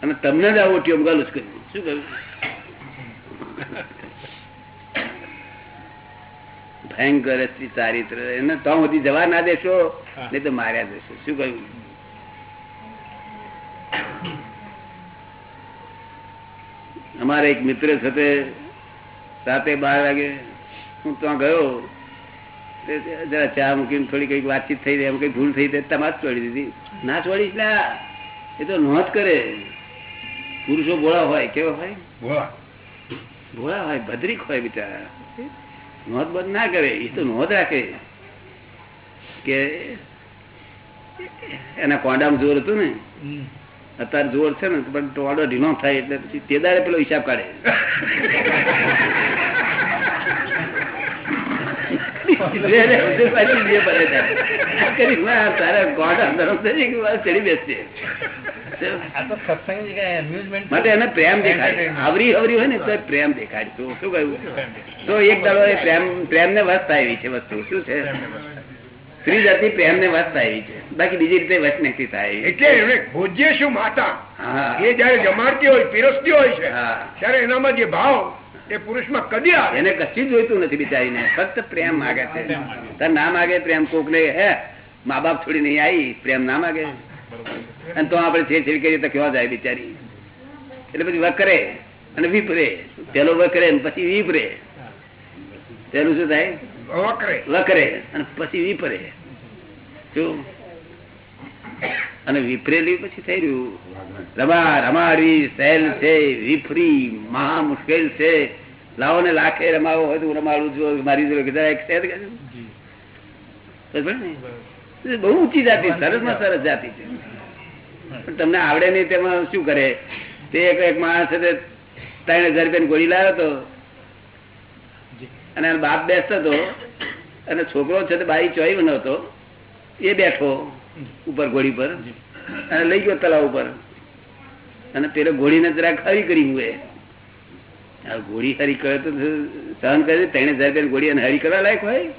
S2: અને તમને જ આવું ટીમ ગાલું કર્યું શું કહ્યું? ભયંકર ચારિત્ર. એને તો સુધી જવા ના દેશો નહીં તો માર્યા દેશો. શું કહ્યું? અમારે એક મિત્ર સાથે રાતે બાર વાગે હું ત્યાં ગયો. જરા ચા મૂકીને થોડી કંઈક વાતચીત થઈ એમ કઈ ભૂલ થઈ તમારે છોડી દીધી. ના છોડીશ એટલે એ તો નોંધ કરે. પુરુષો ભોળા હોય કેવા હોય?
S3: ભોળા.
S2: ભોળા હોય ભદ્રિક હોય બિચારા. નોંધ બંધ ના કરે એ તો નોંધ રાખે. કે એના કોંડામાં જોર હતું ને? અત્યારે જોર છે ને પણ ટોડો ઢીલો થાય એટલે પછી તે દાડે પેલો હિસાબ કાઢે લે, લે, ઉધર પાછી જે પડે ત્યારે. આ કરી, ના, તારા ગોળા નરમ થઈ જાય કે વાત ચડી બેસશે
S1: આ તો સત્સંગ છે amusement
S2: માટે એને પ્રેમ દેખાય આવરી આવરી હોય ને તો પ્રેમ શું કહ્યું? તો એક દાડો એ પ્રેમ પ્રેમ ને વસ્ત આવી છે વસ્તુ. શું છે? સ્ત્રી જાતિ પ્રેમ ને વસ્ત આવી છે. બાકી બીજી રીતે વસ્ત નથી થાય.
S3: એટલે ભોજ્ય શું માતા? એ જયારે જમાડતી હોય પીરસતી હોય છે
S2: હા.
S3: ત્યારે એનામાં જે ભાવ એ પુરુષમાં કદી આવે
S2: એને કશું જોઈતું નથી બિચારીને. ફક્ત પ્રેમ માગે છે. તાર ના માગે પ્રેમ કોક ને હે મા બાપ છોડી નહીં આવી પ્રેમ ના માગે. અને તો આપણે છે છેડ કરીએ તો કેવા જાય બિચારી? એટલે પછી વકરે અને વિપરે. પેલો વકરે ને પછી વિપરે. પેલું શું થાય?
S3: વકરે.
S2: વકરે અને પછી વિપરે. શું? અને વિપરેલી પછી થઈ રહ્યું. રમા રમાડવી સહેલ છે વિફરી મહા મુશ્કેલ છે. લાવો ને લાખે રમાવો હોય તો રમાડું છું મારી જોડે કીધા એક સહેલ? એ બહુ ઊંચી જાતિ સરસમાં સરસ જાતિ છે. પણ તમને આવડે નહીં તેમાં શું કરે? તે એક એક માણસ છે ત્રણ હજાર રૂપિયાની ગોળી લાવ્યો હતો અને બાપ બેસતો હતો અને છોકરો છે તે બાઈ ચોઈ નતો હતો એ બેઠો. ઉપર ઘોડી પર. અને લઈ ગયો તલાવ ઉપર. અને પેલો ઘોડીને જરાક હરી કરી હું આ ઘોડી હરી કરે તો સહન કરે તેને હજાર ઘોડી અને હરી કરવા લાયક હોય?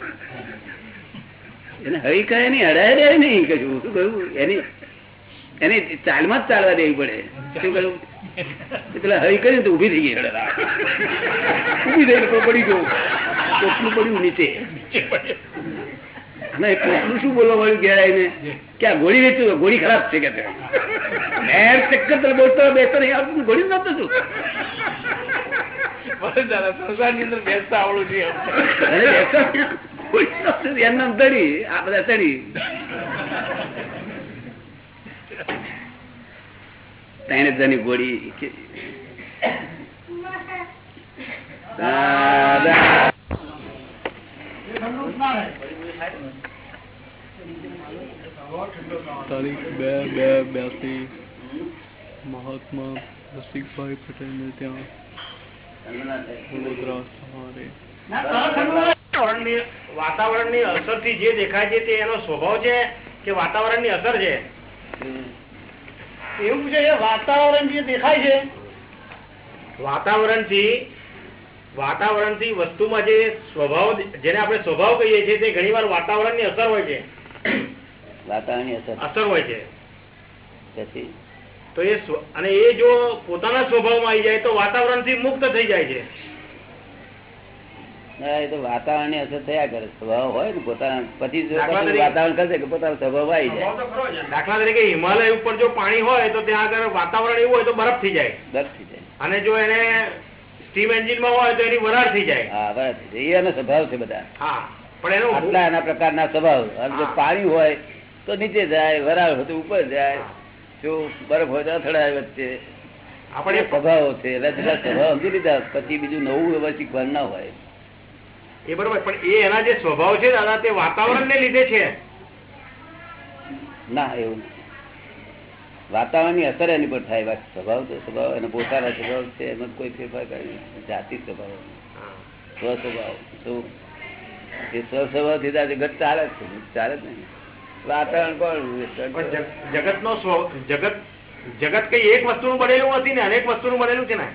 S2: એને હરી કરે નહીં હડાય રહે નહીં કશું. શું કહ્યું? એની એની ચાલમાં જ ચાલવા દેવી પડે. શું કહ્યું? એ પેલા હરી કરીને તો ઊભી થઈ ગઈ હડે ઊભી થઈ પડી ગયું. પોટલું પડ્યું નીચે. અને પોટલું શું બોલવા વાળું ઘેર ને કે આ ગોળી વેચું ગોળી ખરાબ છે કે તે. મેં ચક્કર તરફ બોલતો બેસતો નહીં. આવતું ગોળી નતો તું
S1: છે.
S2: ગોળી. એનું નામ તળી આ બધા તળી ત્રણ હજારની ગોળી કે- દાદા
S6: તારીખ બે બે બ્યાસી મહાત્મા રસિકભાઈ પટેલને ત્યાં વડોદરા સવારે.
S7: વાતાવરણની વાતાવરણની અસરથી જે દેખાય છે તે એનો સ્વભાવ છે કે વાતાવરણની અસર છે? એવું પૂછે છે વાતાવરણ જે દેખાય છે. વાતાવરણથી વાતાવરણથી વસ્તુમાં જે સ્વભાવ જેને આપણે સ્વભાવ કહીએ છીએ તે ઘણીવાર વાતાવરણની અસર હોય છે.
S2: વાતાવરણની અસર.
S7: અસર હોય છે.
S2: પછી?
S7: તો એ અને એ જો પોતાના સ્વભાવમાં આવી જાય તો વાતાવરણથી મુક્ત થઈ જાય છે.
S2: ના, એ તો વાતાવરણની અસર થયા કરે. સ્વભાવ હોય ને પોતાના પછી વાતાવરણ કરશે કે પોતાનો સ્વભાવ આવી જાય.
S7: દાખલા તરીકે હિમાલય ઉપર જો પાણી હોય તો ત્યાં આગળ વાતાવરણ એવું હોય તો બરફ થઈ જાય.
S2: બરફ થઈ જાય.
S7: અને જો એને સ્ટીમ એન્જિનમાં હોય તો એની વરાળ થઈ જાય.
S2: હા એ એનો સ્વભાવ છે બધા.
S7: હા પણ એનો
S2: આટલા એના પ્રકારના સ્વભાવ. અને જો પાણી હોય તો નીચે જાય વરાળ હોય તો ઉપર જાય. જો બરફ હોય તો અથડાય વચ્ચે.
S7: આપણે
S2: સ્વભાવો છે એટલે સ્વભાવ સમજી લીધા. પછી બીજું નવું હવે શીખવાનું ના હોય.
S7: એ બરોબર પણ એ એના જે સ્વભાવ છે દાદા તે વાતાવરણને લીધે છે?
S2: ના એવું વાતાવરણની અસર એની પર થાય બાકી સ્વભાવ તો સ્વભાવ એનો પોતાના સ્વભાવ છે, એમાં કોઈ ફેરફાર કરે જાતિ સ્વભાવ. સ્વસ્વભાવ શું એ સ્વસ્વભાવથી જગત ચાલે છે ચાલે જ નહીં. વાતાવરણ કોણ
S7: જગત નો જગત જગત કઈ એક વસ્તુ નું બનેલું નથી ને, અનેક વસ્તુ નું બનેલું છે ને?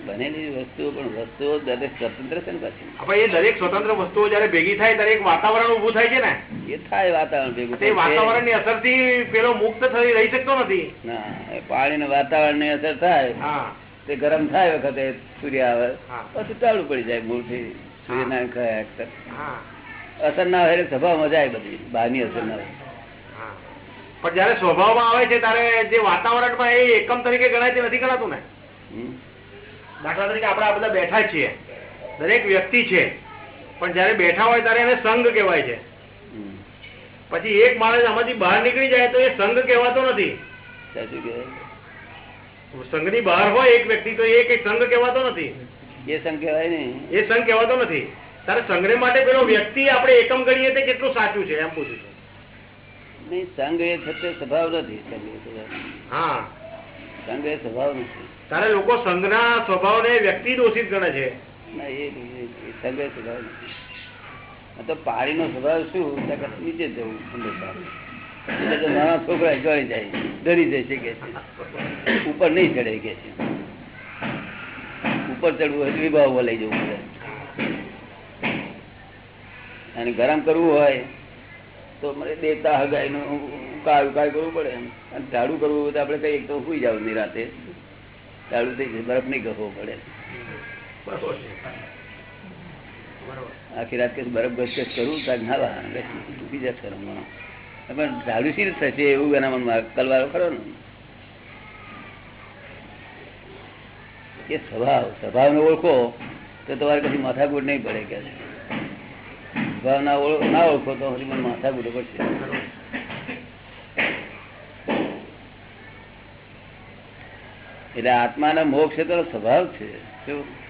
S2: બનેલી વસ્તુઓ પણ વસ્તુઓ દરેક સ્વતંત્ર છે ને પછી?
S7: એ દરેક સ્વતંત્ર વસ્તુઓ જયારે ભેગી થાય ત્યારે એક વાતાવરણ ઉભું થાય છે ને?
S2: એ થાય વાતાવરણ ભેગું
S7: થાય વાતાવરણની અસરથી પેલો મુક્ત થઈ રહી શકતો નથી.
S2: ના પાણી ને વાતાવરણની અસર થાય. તે ગરમ થાય વખતે સૂર્ય આવે પછી ચાલુ પડી જાય મૂળથી. સૂર્યનારાયણ કહે અક્ષર.
S7: હા.
S2: અસર ના હોય સ્વભાવ મજા આવે બધી બહારની અસર ના હોય.
S7: પણ જયારે સ્વભાવમાં આવે છે ત્યારે જે વાતાવરણમાં એ એકમ તરીકે ગણાય તે નથી ગણાતું ને? દાખલા તરીકે આપણે આ બધા બેઠા છીએ. દરેક વ્યક્તિ છે. પણ જયારે બેઠા હોય ત્યારે એને સંઘ કહેવાય છે. પછી એક માણસ આમાંથી બહાર નીકળી જાય તો એ સંઘ કહેવાતો નથી. સંઘની બહાર હોય એક વ્યક્તિ તો એ કઈ સંઘ કહેવાતો નથી.
S2: એ સંઘ કહેવાય ને
S7: એ સંઘ કહેવાતો નથી. તારે સંઘ માટે પેલો વ્યક્તિ આપણે એકમ ગણીએ તે કેટલું સાચું છે એમ પૂછું છું.
S2: નહીં સંઘ એ સત્ય સ્વભાવ નથી
S7: હા.
S2: સંઘ એ સ્વભાવ નથી.
S7: તારે લોકો સંઘના સ્વભાવને વ્યક્તિ દોષિત ગણે છે.
S2: પાણી સંઘ સ્વભાવ શું? નીચે જવું નાના છોકરા જોઈ જાય, ડરી જાય છે કે ઉપર નહીં ચડે કે છે. ઉપર ચડવું હોય વિભાવ લઈ જવું પડે. અને ગરમ કરવું હોય તો મને દેતા હગાઈ નું ઉકાળ ઉકાળ કરવું પડે અને ઝાડુ કરવું હોય તો આપણે કઈ તો સુઈ જાવ નિરાતે ઝાડુ થઈ ગયું. બરફ નહીં ઘસવો પડે. આખી રાત કે બરફ ગસગસ કરવું તાર ના જશે રમવાનો. પણ ઝાડુ શી થશે એવું એના મનમાં કલવારો ખરો ને. એ સ્વભાવ સ્વભાવને ઓળખો તો તમારે કદી માથાકૂટ નહીં પડે કે સ્વભાવ ના ઓળખ ના ઓળખો તો પછી મને માથાકૂટ પડશે. એટલે આત્માના મોક્ષ તો સ્વભાવ છે.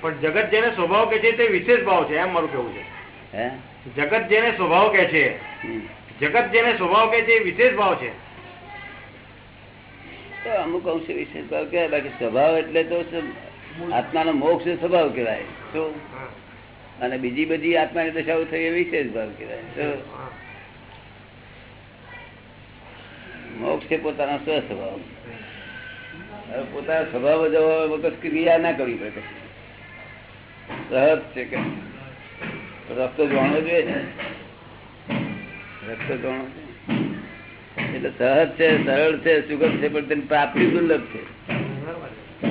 S7: પણ જગત જેને સ્વભાવ કે છે તે વિશેષ ભાવ છે એમ મારું કેવું છે.
S2: હે?
S7: જગત જેને સ્વભાવ કે છે જગત જેને સ્વભાવ કે છે એ વિશેષ ભાવ છે.
S2: તો અમુક અંશે વિશેષ ભાવ કહેવાય બાકી સ્વભાવ એટલે તો? આત્માનો મોક્ષ સ્વભાવ કહેવાય.
S7: તો
S2: અને બીજી બધી આત્માની દશાઓ થઈ એ વિશેષ ભાવ કહેવાય.
S7: મોક્ષ.
S2: છે પોતાનો સ્વ સ્વભાવ હવે પોતાના સ્વભાવ જવા વગર ક્રિયા ના કરવી પડે સહજ છે કે? રસ્તો જાણવો જોઈએ ને. રસ્તો જાણવો એટલે સહજ છે સરળ છે સુગમ છે પણ તેની પ્રાપ્તિ દુર્લભ છે.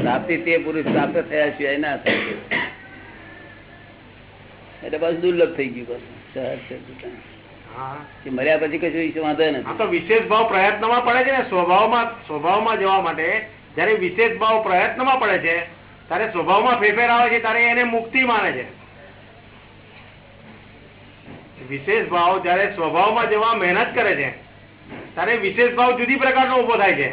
S2: પ્રાપ્તિ તે પુરુષ પ્રાપ્ત થયા સિવાય ના થાય. એટલે બસ દુર્લભ થઈ ગયું બસ. સહજ છે મર્યા પછી કશું વાંધો નથી.
S7: તો વિશેષ ભાવ પ્રયત્નમાં પડે છે ને. સ્વભાવમાં સ્વભાવમાં જવા માટે જયારે વિશેષ ભાવ પ્રયત્નમાં પડે છે ત્યારે સ્વભાવમાં ફેરફેર આવે છે ત્યારે એને મુક્તિ માને છે. વિશેષ ભાવ જયારે સ્વભાવમાં જવા મહેનત કરે છે ત્યારે વિશેષ ભાવ જુદી પ્રકારનો ઊભો થાય છે.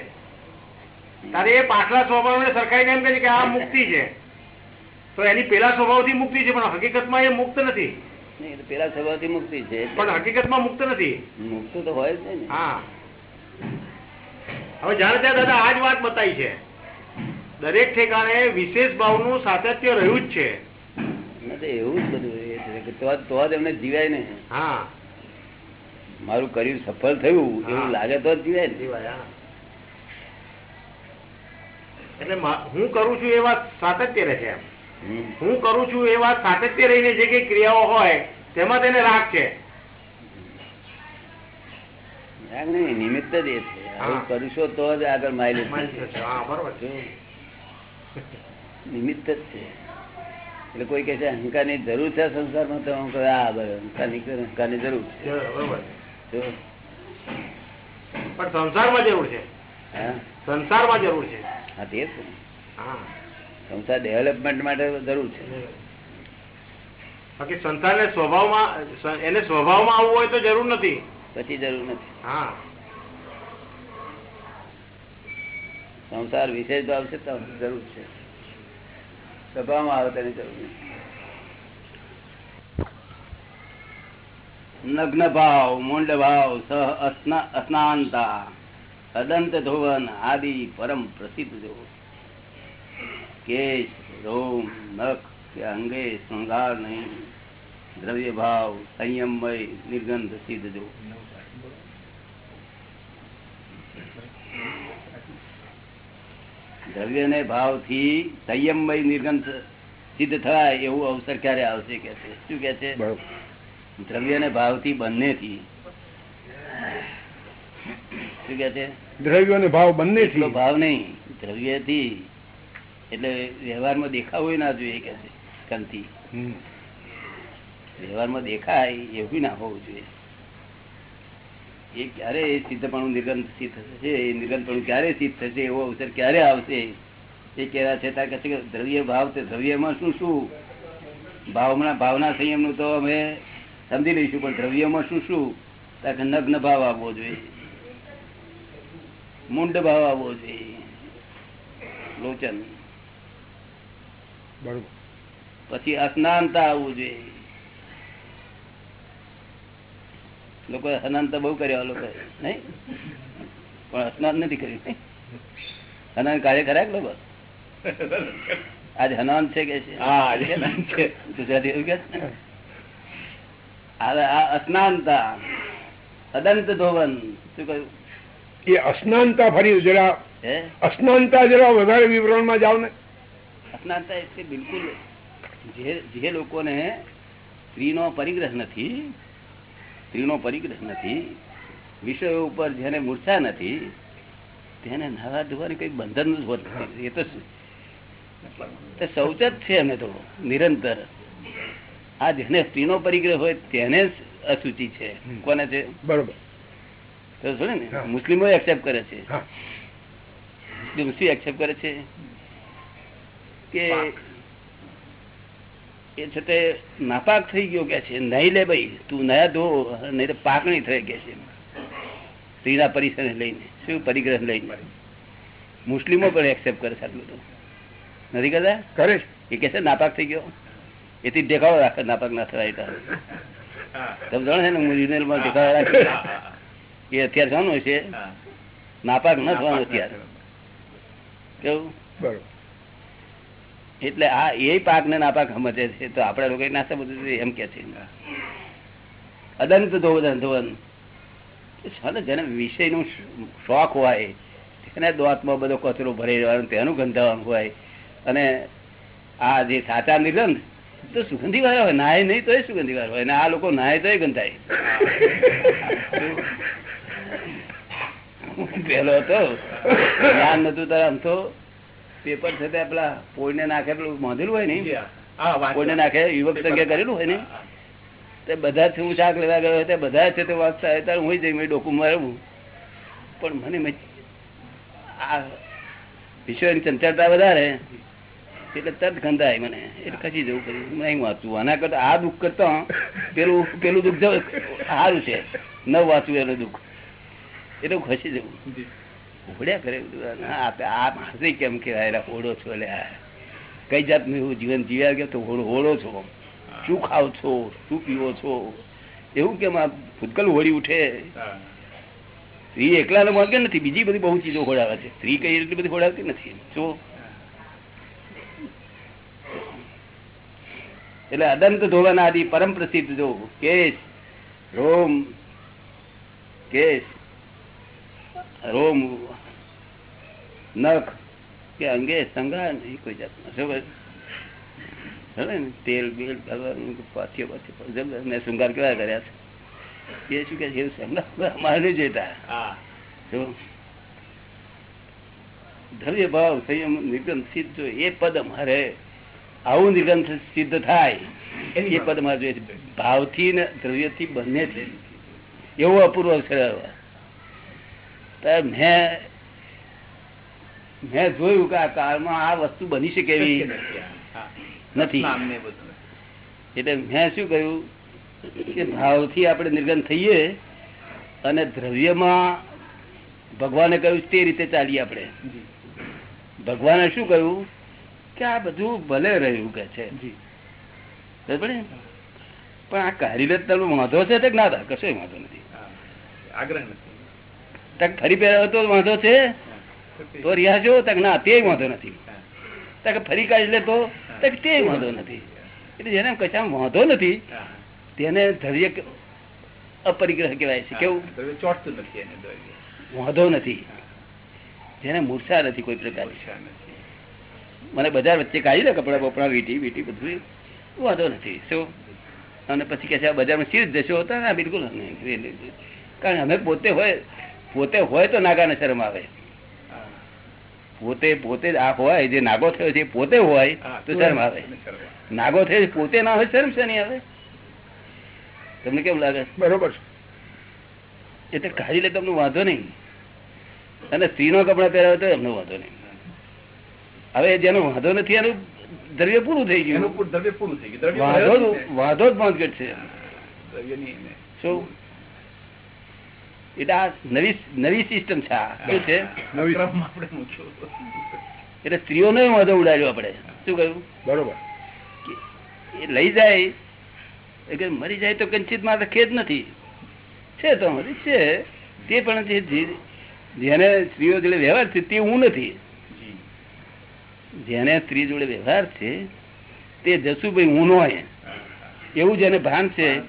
S7: ત્યારે એ પાછલા સ્વભાવને સરખાઈને એમ કહે છે કે આ મુક્તિ છે. તો એની પેલા સ્વભાવથી મુક્તિ છે પણ હકીકતમાં એ મુક્ત નથી.
S2: પેલા સ્વભાવથી મુક્તિ છે.
S7: પણ હકીકતમાં મુક્ત નથી.
S2: મુક્ત તો હોય જ ને.
S7: હા. હવે જાણે ત્યાં દાદા આ જ વાત બતાવી છે. દરેક ઠેકાણે વિશેષ ભાવનું સાતત્ય રહ્યું જ છે.
S2: એવું જ બધું તો જ એમને જીવાય ને
S7: હા.
S2: મારું કર્યું સફળ થયું. એવું લાગે તો જ જીવાય ને.
S7: જીવાય, હા. એટલે હું કરું છું એ વાત સાતત્ય રહે છે. હું કરું છું એ વાત સાતત્ય રહીને જે કઈ ક્રિયાઓ હોય તેમાં તેને રાગ છે.
S2: નિમિત્ત જ એ છે. કરશો તો જ આગળ માઇલેજ નિમિત્ત જ છે. એટલે કોઈ કે છે અહંકારની જરૂર છે સંસારમાં? તો હું કહું હા બરાબર અહંકારની અહંકારની જરૂર છે.
S7: પણ સંસારમાં જરૂર છે.
S2: હા.
S7: સંસારમાં જરૂર છે.
S2: હા તે સંસાર ડેવલપમેન્ટ માટે જરૂર છે.
S7: બાકી સંસારને સ્વભાવમાં એને સ્વભાવમાં આવવું હોય તો જરૂર નથી.
S2: પછી જરૂર નથી. સંસાર વિશેષ ભાવ છે જરૂર છે. સભામાં આવે તેની જરૂર નથી. નગ્ન ભાવ, મુંડ ભાવ, સહ અસ્ના- અસ્નાનતા અદંત ધોવન આદિ, પરમ પ્રસિદ્ધ જો. કેશ, રોમ, નખ, કે અંગે શૃંગાર નહીં. દ્રવ્ય ભાવ સંયમય, નિર્ગંધ સિદ્ધ જો. દ્રવ્ય ને ભાવથી સંયમય નિર્ગંધ સિદ્ધ થાય એવું અવસર ક્યારે આવશે કે છે? શું કે છે? દ્રવ્ય ને ભાવથી બંને થી શું કે છે?
S3: દ્રવ્યો ને ભાવ બંને
S2: થી ભાવ નહીં. દ્રવ્યથી એટલે વ્યવહારમાં દેખાવું ના જોઈએ કે છે કંથી વ્યવહારમાં દેખાય એવું ના હોવું જોઈએ. એ ક્યારે સિદ્ધપણું નિર્ગંધ સિદ્ધ થશે? એ નિર્ગંધપણું ક્યારે સિદ્ધ થશે? એવો અવસર ક્યારે આવશે? એ કહેવા છે કહે છે કે દ્રવ્ય ભાવ તે દ્રવ્યમાં શું શું? ભાવના ભાવના સંયમનું તો અમે સમજી લઈશું પણ દ્રવ્યમાં શું શું? તાર કે નગ્ન ભાવ આવવો જોઈએ. મુંડ ભાવ આવવો જોઈએ. લોચન. પછી અસ્નાનતા આવવું જોઈએ. લોકો સ્નાન તો બહુ કર્યા લોકો નહીં? પણ સ્નાન નથી કર્યું નહીં? કાર્ય કર્યા લોકો? આજે હનાન છે કે છે?
S7: હનાન.
S2: ગુજરાતી એવું કે? અસ્નાનતા અદંત ધોવન શું કહ્યું?
S3: એ અસ્નાનતા ફરી જરા અસ્નાનતા જરા વધારે વિવરણમાં જાવ ને.
S2: અસ્નાનતા એટલે બિલકુલ જે જે લોકોને સ્ત્રીનો પરિગ્રહ નથી સ્ત્રીનો પરિગ્રહ નથી વિષયો ઉપર જેને મૂર્છા નથી તેને નવા ધોવાની કઈ બંધન જ હોતું એ તો શૌચ જ છે એમને તો નિરંતર. આ જેને સ્ત્રીનો પરિગ્રહ હોય તેને જ અસુચિ છે. કોને છે?
S3: બરોબર.
S2: મુસ્લિમો એક્સેપ્ટ કરે છે. મુસ્લિમ શું એક્સેપ્ટ કરે છે કે એ છે તે નાપાક થઈ ગયો કે છે નહીં લે ભાઈ તું નયા ધો નહીં તો પાકણી થઈ કે છે. સ્ત્રીના પરિસર લઈને શું પરિગ્રહ લઈને મુસ્લિમો પણ એક્સેપ્ટ કરે છે આટલું તો. નથી કરતા?
S3: કરે
S2: એ કે છે નાપાક થઈ ગયો. એથી દેખાડો રાખે નાપાક ના થવાય તો. તમે જાણો છે ને યુનિયનમાં દેખાવો રાખે. એ અત્યારે શાનું છે. નાપાક ન થવાનું અત્યારે. કેવું?
S3: બરોબર.
S2: એટલે આ એ પાક ને નાપાક સમજે છે. તો આપડે લોકો ના સમજવું એમ કે છે. અદંત ધોવન. ધોવન ને જેને વિષયનું શોખ હોય એને દોતમાં બધો કચરો ભરી રહેવાનો તેનું ગંધાવાનું હોય. અને આ જે સાચા નિર્ગંધ, તો સુગંધી વાળા હોય નાય નહીં તોય સુગંધી વાળા હોય. અને આ લોકો નાય તોય ગંધાય. પેલો હતો. જ્ઞાન નતું તારે આમ તો. પેપર છે તે પેલા પોઈને નાખે પેલું બાંધેલું હોય ને કોઈને નાખે યુવક સંખ્યા કરેલું હોય ને તે બધા જ હું શાક લેવા ગયો તે બધા છે તે વાંચતા ત્યારે હું જઈ મેં ડોકું મારવું. પણ મને આ વિશ્વની ચંચળતા વધારે એટલે તરત ગંધાય મને. એટલે ખસી જવું હું નહીં વાંચું. આના કરતા આ દુઃખ કરતા પેલું પેલું દુઃખ જવું સારું છે. ન વાંચવું એનું દુઃખ. એટલે ખસી જવું. હોડ્યા કરે. આ માણસે કેમ કેવાય એલા છો એટલે કઈ જાતનું એવું જીવન જીવ્યા કે તો હોડો છો? શું ખાવ છો? શું પીવો છો? એવું કેમ આ ભૂતકલ હોળી ઉઠે? સ્ત્રી એકલા નો માર્ગ નથી બીજી બધી બહુ ચીજો ખોડાવે છે. સ્ત્રી કઈ એટલી બધી ખોડાવતી નથી. જો. એટલે અદંત ધોવાના આદિ પરમ પ્રસિદ્ધ જો. કેશ. રોમ. કેશ. રોમ નખ કે અંગે સંગ્રહ નહીં કોઈ જાતનો. શું કહે? ને તેલ બેલ પાથીઓ પાથીઓ મેં શૃંગાર કેવા કર્યા છે? એ શું કે છે સંગ્રહ અમારે નહીં જોઈતા ધર્ય ભાવ સંયમ નિગમ સિદ્ધ જો એ પદ અમારે આવું નિર્ગંધ સિદ્ધ થાય એ પદ અમારે જોઈએ છે. ભાવથી ને દ્રવ્યથી બંનેથી એવો અપૂર્વ અક્ષર મેં મેં જોયું કે આ કાળમાં આ વસ્તુ બની શકે એવી નથી એટલે મેં શું કહ્યું કે ભાવથી આપણે નિર્ગંધ થઈએ અને દ્રવ્યમાં ભગવાને કહ્યું તે રીતે ચાલીએ આપણે. ભગવાને શું કહ્યું? કે આ બધું ભલે રહ્યું કે છે? પણ આ કાર્યરત વાંધો છે કે ના કશો વાંધો નથી.
S7: આગ્રહ નથી.
S2: તક ફરી પહેરાવો તો વાંધો છે તો રિયાજો તક ના તે વાંધો નથી તક ફરી કાઢી લે તો તક તે વાંધો નથી એટલે જેને કશા વાંધો નથી તેને ધૈર્ય અપરિગ્રહ કહેવાય છે કેવું
S7: ચોટતું નથી એને
S2: વાંધો નથી જેને મૂર્છા નથી કોઈ
S7: પ્રકાર
S2: મને બજાર વચ્ચે કાઢી લે કપડા બપડા વીટી વીટી બધું વાંધો નથી શું અને પછી કે છે આ બજારમાં સીધ જશો હતા ને બિલકુલ નહીં. કારણ અમે પોતે હોય પોતે હોય તો નાગાને શરમ આવે. પોતે પોતે આ હોય જે નાગો થયો છે પોતે હોય તો શરમ આવે. નાગો થયો પોતે ના હોય શરમ છે નહીં આવે? તમને કેમ લાગે?
S3: બરોબર છે.
S2: એટલે કાઢી લે તમને વાંધો નહીં. અને સ્ત્રીનો કપડા પહેરાવે તો એમનો વાંધો નહીં. હવે જેનો વાંધો નથી એનું દ્રવ્ય પૂરું થઈ ગયું.
S7: પૂરું દ્રવ્ય પૂરું થઈ ગયું.
S2: વાંધો
S7: જ
S2: વાંધો જ બંધ છે. શું? એટલે આ નવી નવી સિસ્ટમ છે આ. શું છે? એટલે સ્ત્રીઓને વાંધો ઉડાડ્યો આપણે. શું કહ્યું?
S3: બરોબર.
S2: એ લઈ જાય એટલે મરી જાય તો કંચિતમાં ખેદ નથી. છે તો મરી છે તે પણ જે- જેને સ્ત્રીઓ જોડે વ્યવહાર છે તે હું નથી. જેને સ્ત્રી જોડે વ્યવહાર છે તે જસુભાઈ હું. નો એવું જેને ભાન છે.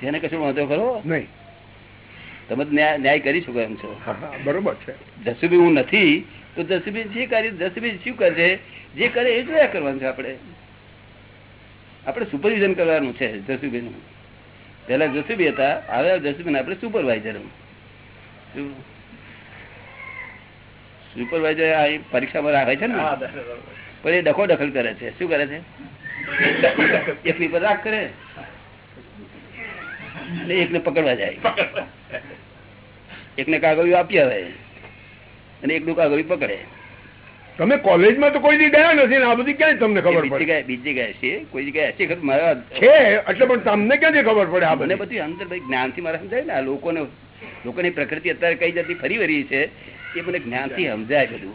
S2: તેને કશું વાંધો ખરો?
S3: નહીં.
S2: તમે ન્યાય કરી શકો એમ છો.
S3: બરોબર છે.
S2: જસુભાઈ હું નથી તો જસુભાઈ જે કરી જસુભાઈ શું કરશે? જે કરે એ જોયા કરવાનું છે આપણે. આપણે સુપરવિઝન કરવાનું છે જસુભાઈ નું પેલા જસુભાઈ હતા હવે જસુભાઈ આપણે સુપરવાઇઝર સુપરવાઇઝર આ પરીક્ષામાં રાખે છે ને? પણ એ ડખો દખલ કરે છે. શું કરે છે? એકની પર રાખ કરે. એકને પકડવા જાય. એકને કાગળિયું આપી આવે અને એકનું કાગળિયું પકડે.
S3: તમે કોલેજમાં તો કોઈ દી ગયા નથી ને આ બધી ક્યાંય તમને ખબર પડે?
S2: બીજી ગયા છે કોઈ જગ્યાએ છે ખરું મારા
S3: છે એટલે પણ તમને ક્યાંથી ખબર પડે આ
S2: મને
S3: બધું?
S2: અંદર ભાઈ જ્ઞાનથી મારે સમજાય ને આ લોકોને લોકોની પ્રકૃતિ અત્યારે કઈ જતી ફરી વળી છે એ મને જ્ઞાનથી સમજાય બધું?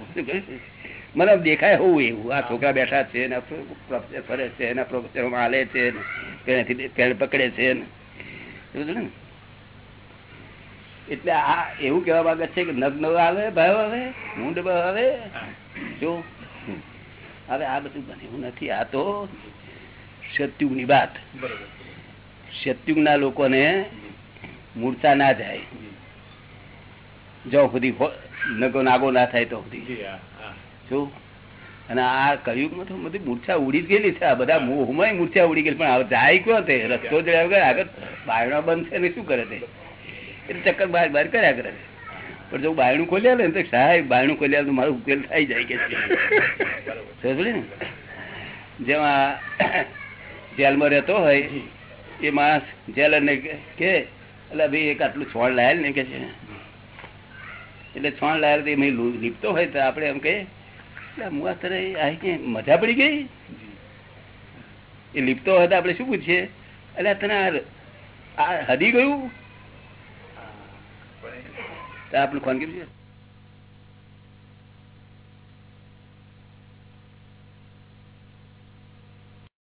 S2: મને દેખાય હોવું એવું. આ છોકરા બેઠા છે ને પ્રોફેસર ફરે છે ને આ પ્રોફેસર હાલે છે ને પેણ પકડે છે ને? એટલે આ એવું કેવા માંગે છે કે નગ્ન આવે ભાવ આવે મૂંડ ભાવ આવે? જો હવે આ બધું બન્યું નથી. આ તો સત્યુગની વાત. સત્યુગના લોકોને મૂર્છા ના જાય. જો સુધી નગો નાગો ના થાય તો સુધી. જો અને આ કયું તો બધી મૂર્છા ઉડી જ ગયેલી છે. આ બધા મોહમાં મૂર્છા ઉડી ગયેલી પણ જાય કયો તે? રસ્તો જ આગળ બાયણા બંધ છે ને શું કરે તે? એટલે ચક્કર બહાર બહાર કર્યા કરે પણ જો બાયણું ખોલ્યા ને તો સાહેબ બાયણું ખોલ્યા તો મારો ઉકેલ થઈ જાય કે સમજે ને? જેમાં જેલમાં રહેતો હોય, એ માણસ જેલર ને કે એટલે ભાઈ, એક આટલું છોડ લાયેલ ને કે છે. એટલે છોડ લાયેલ તો એમાં લીપતો હોય તો આપણે એમ કહીએ એટલે હું અત્યારે આવી કે મજા પડી ગઈ? એ લીપતો હોય તો આપણે શું પૂછીએ? એટલે તને આ- હદી ગયું? આપણે કેમ છે?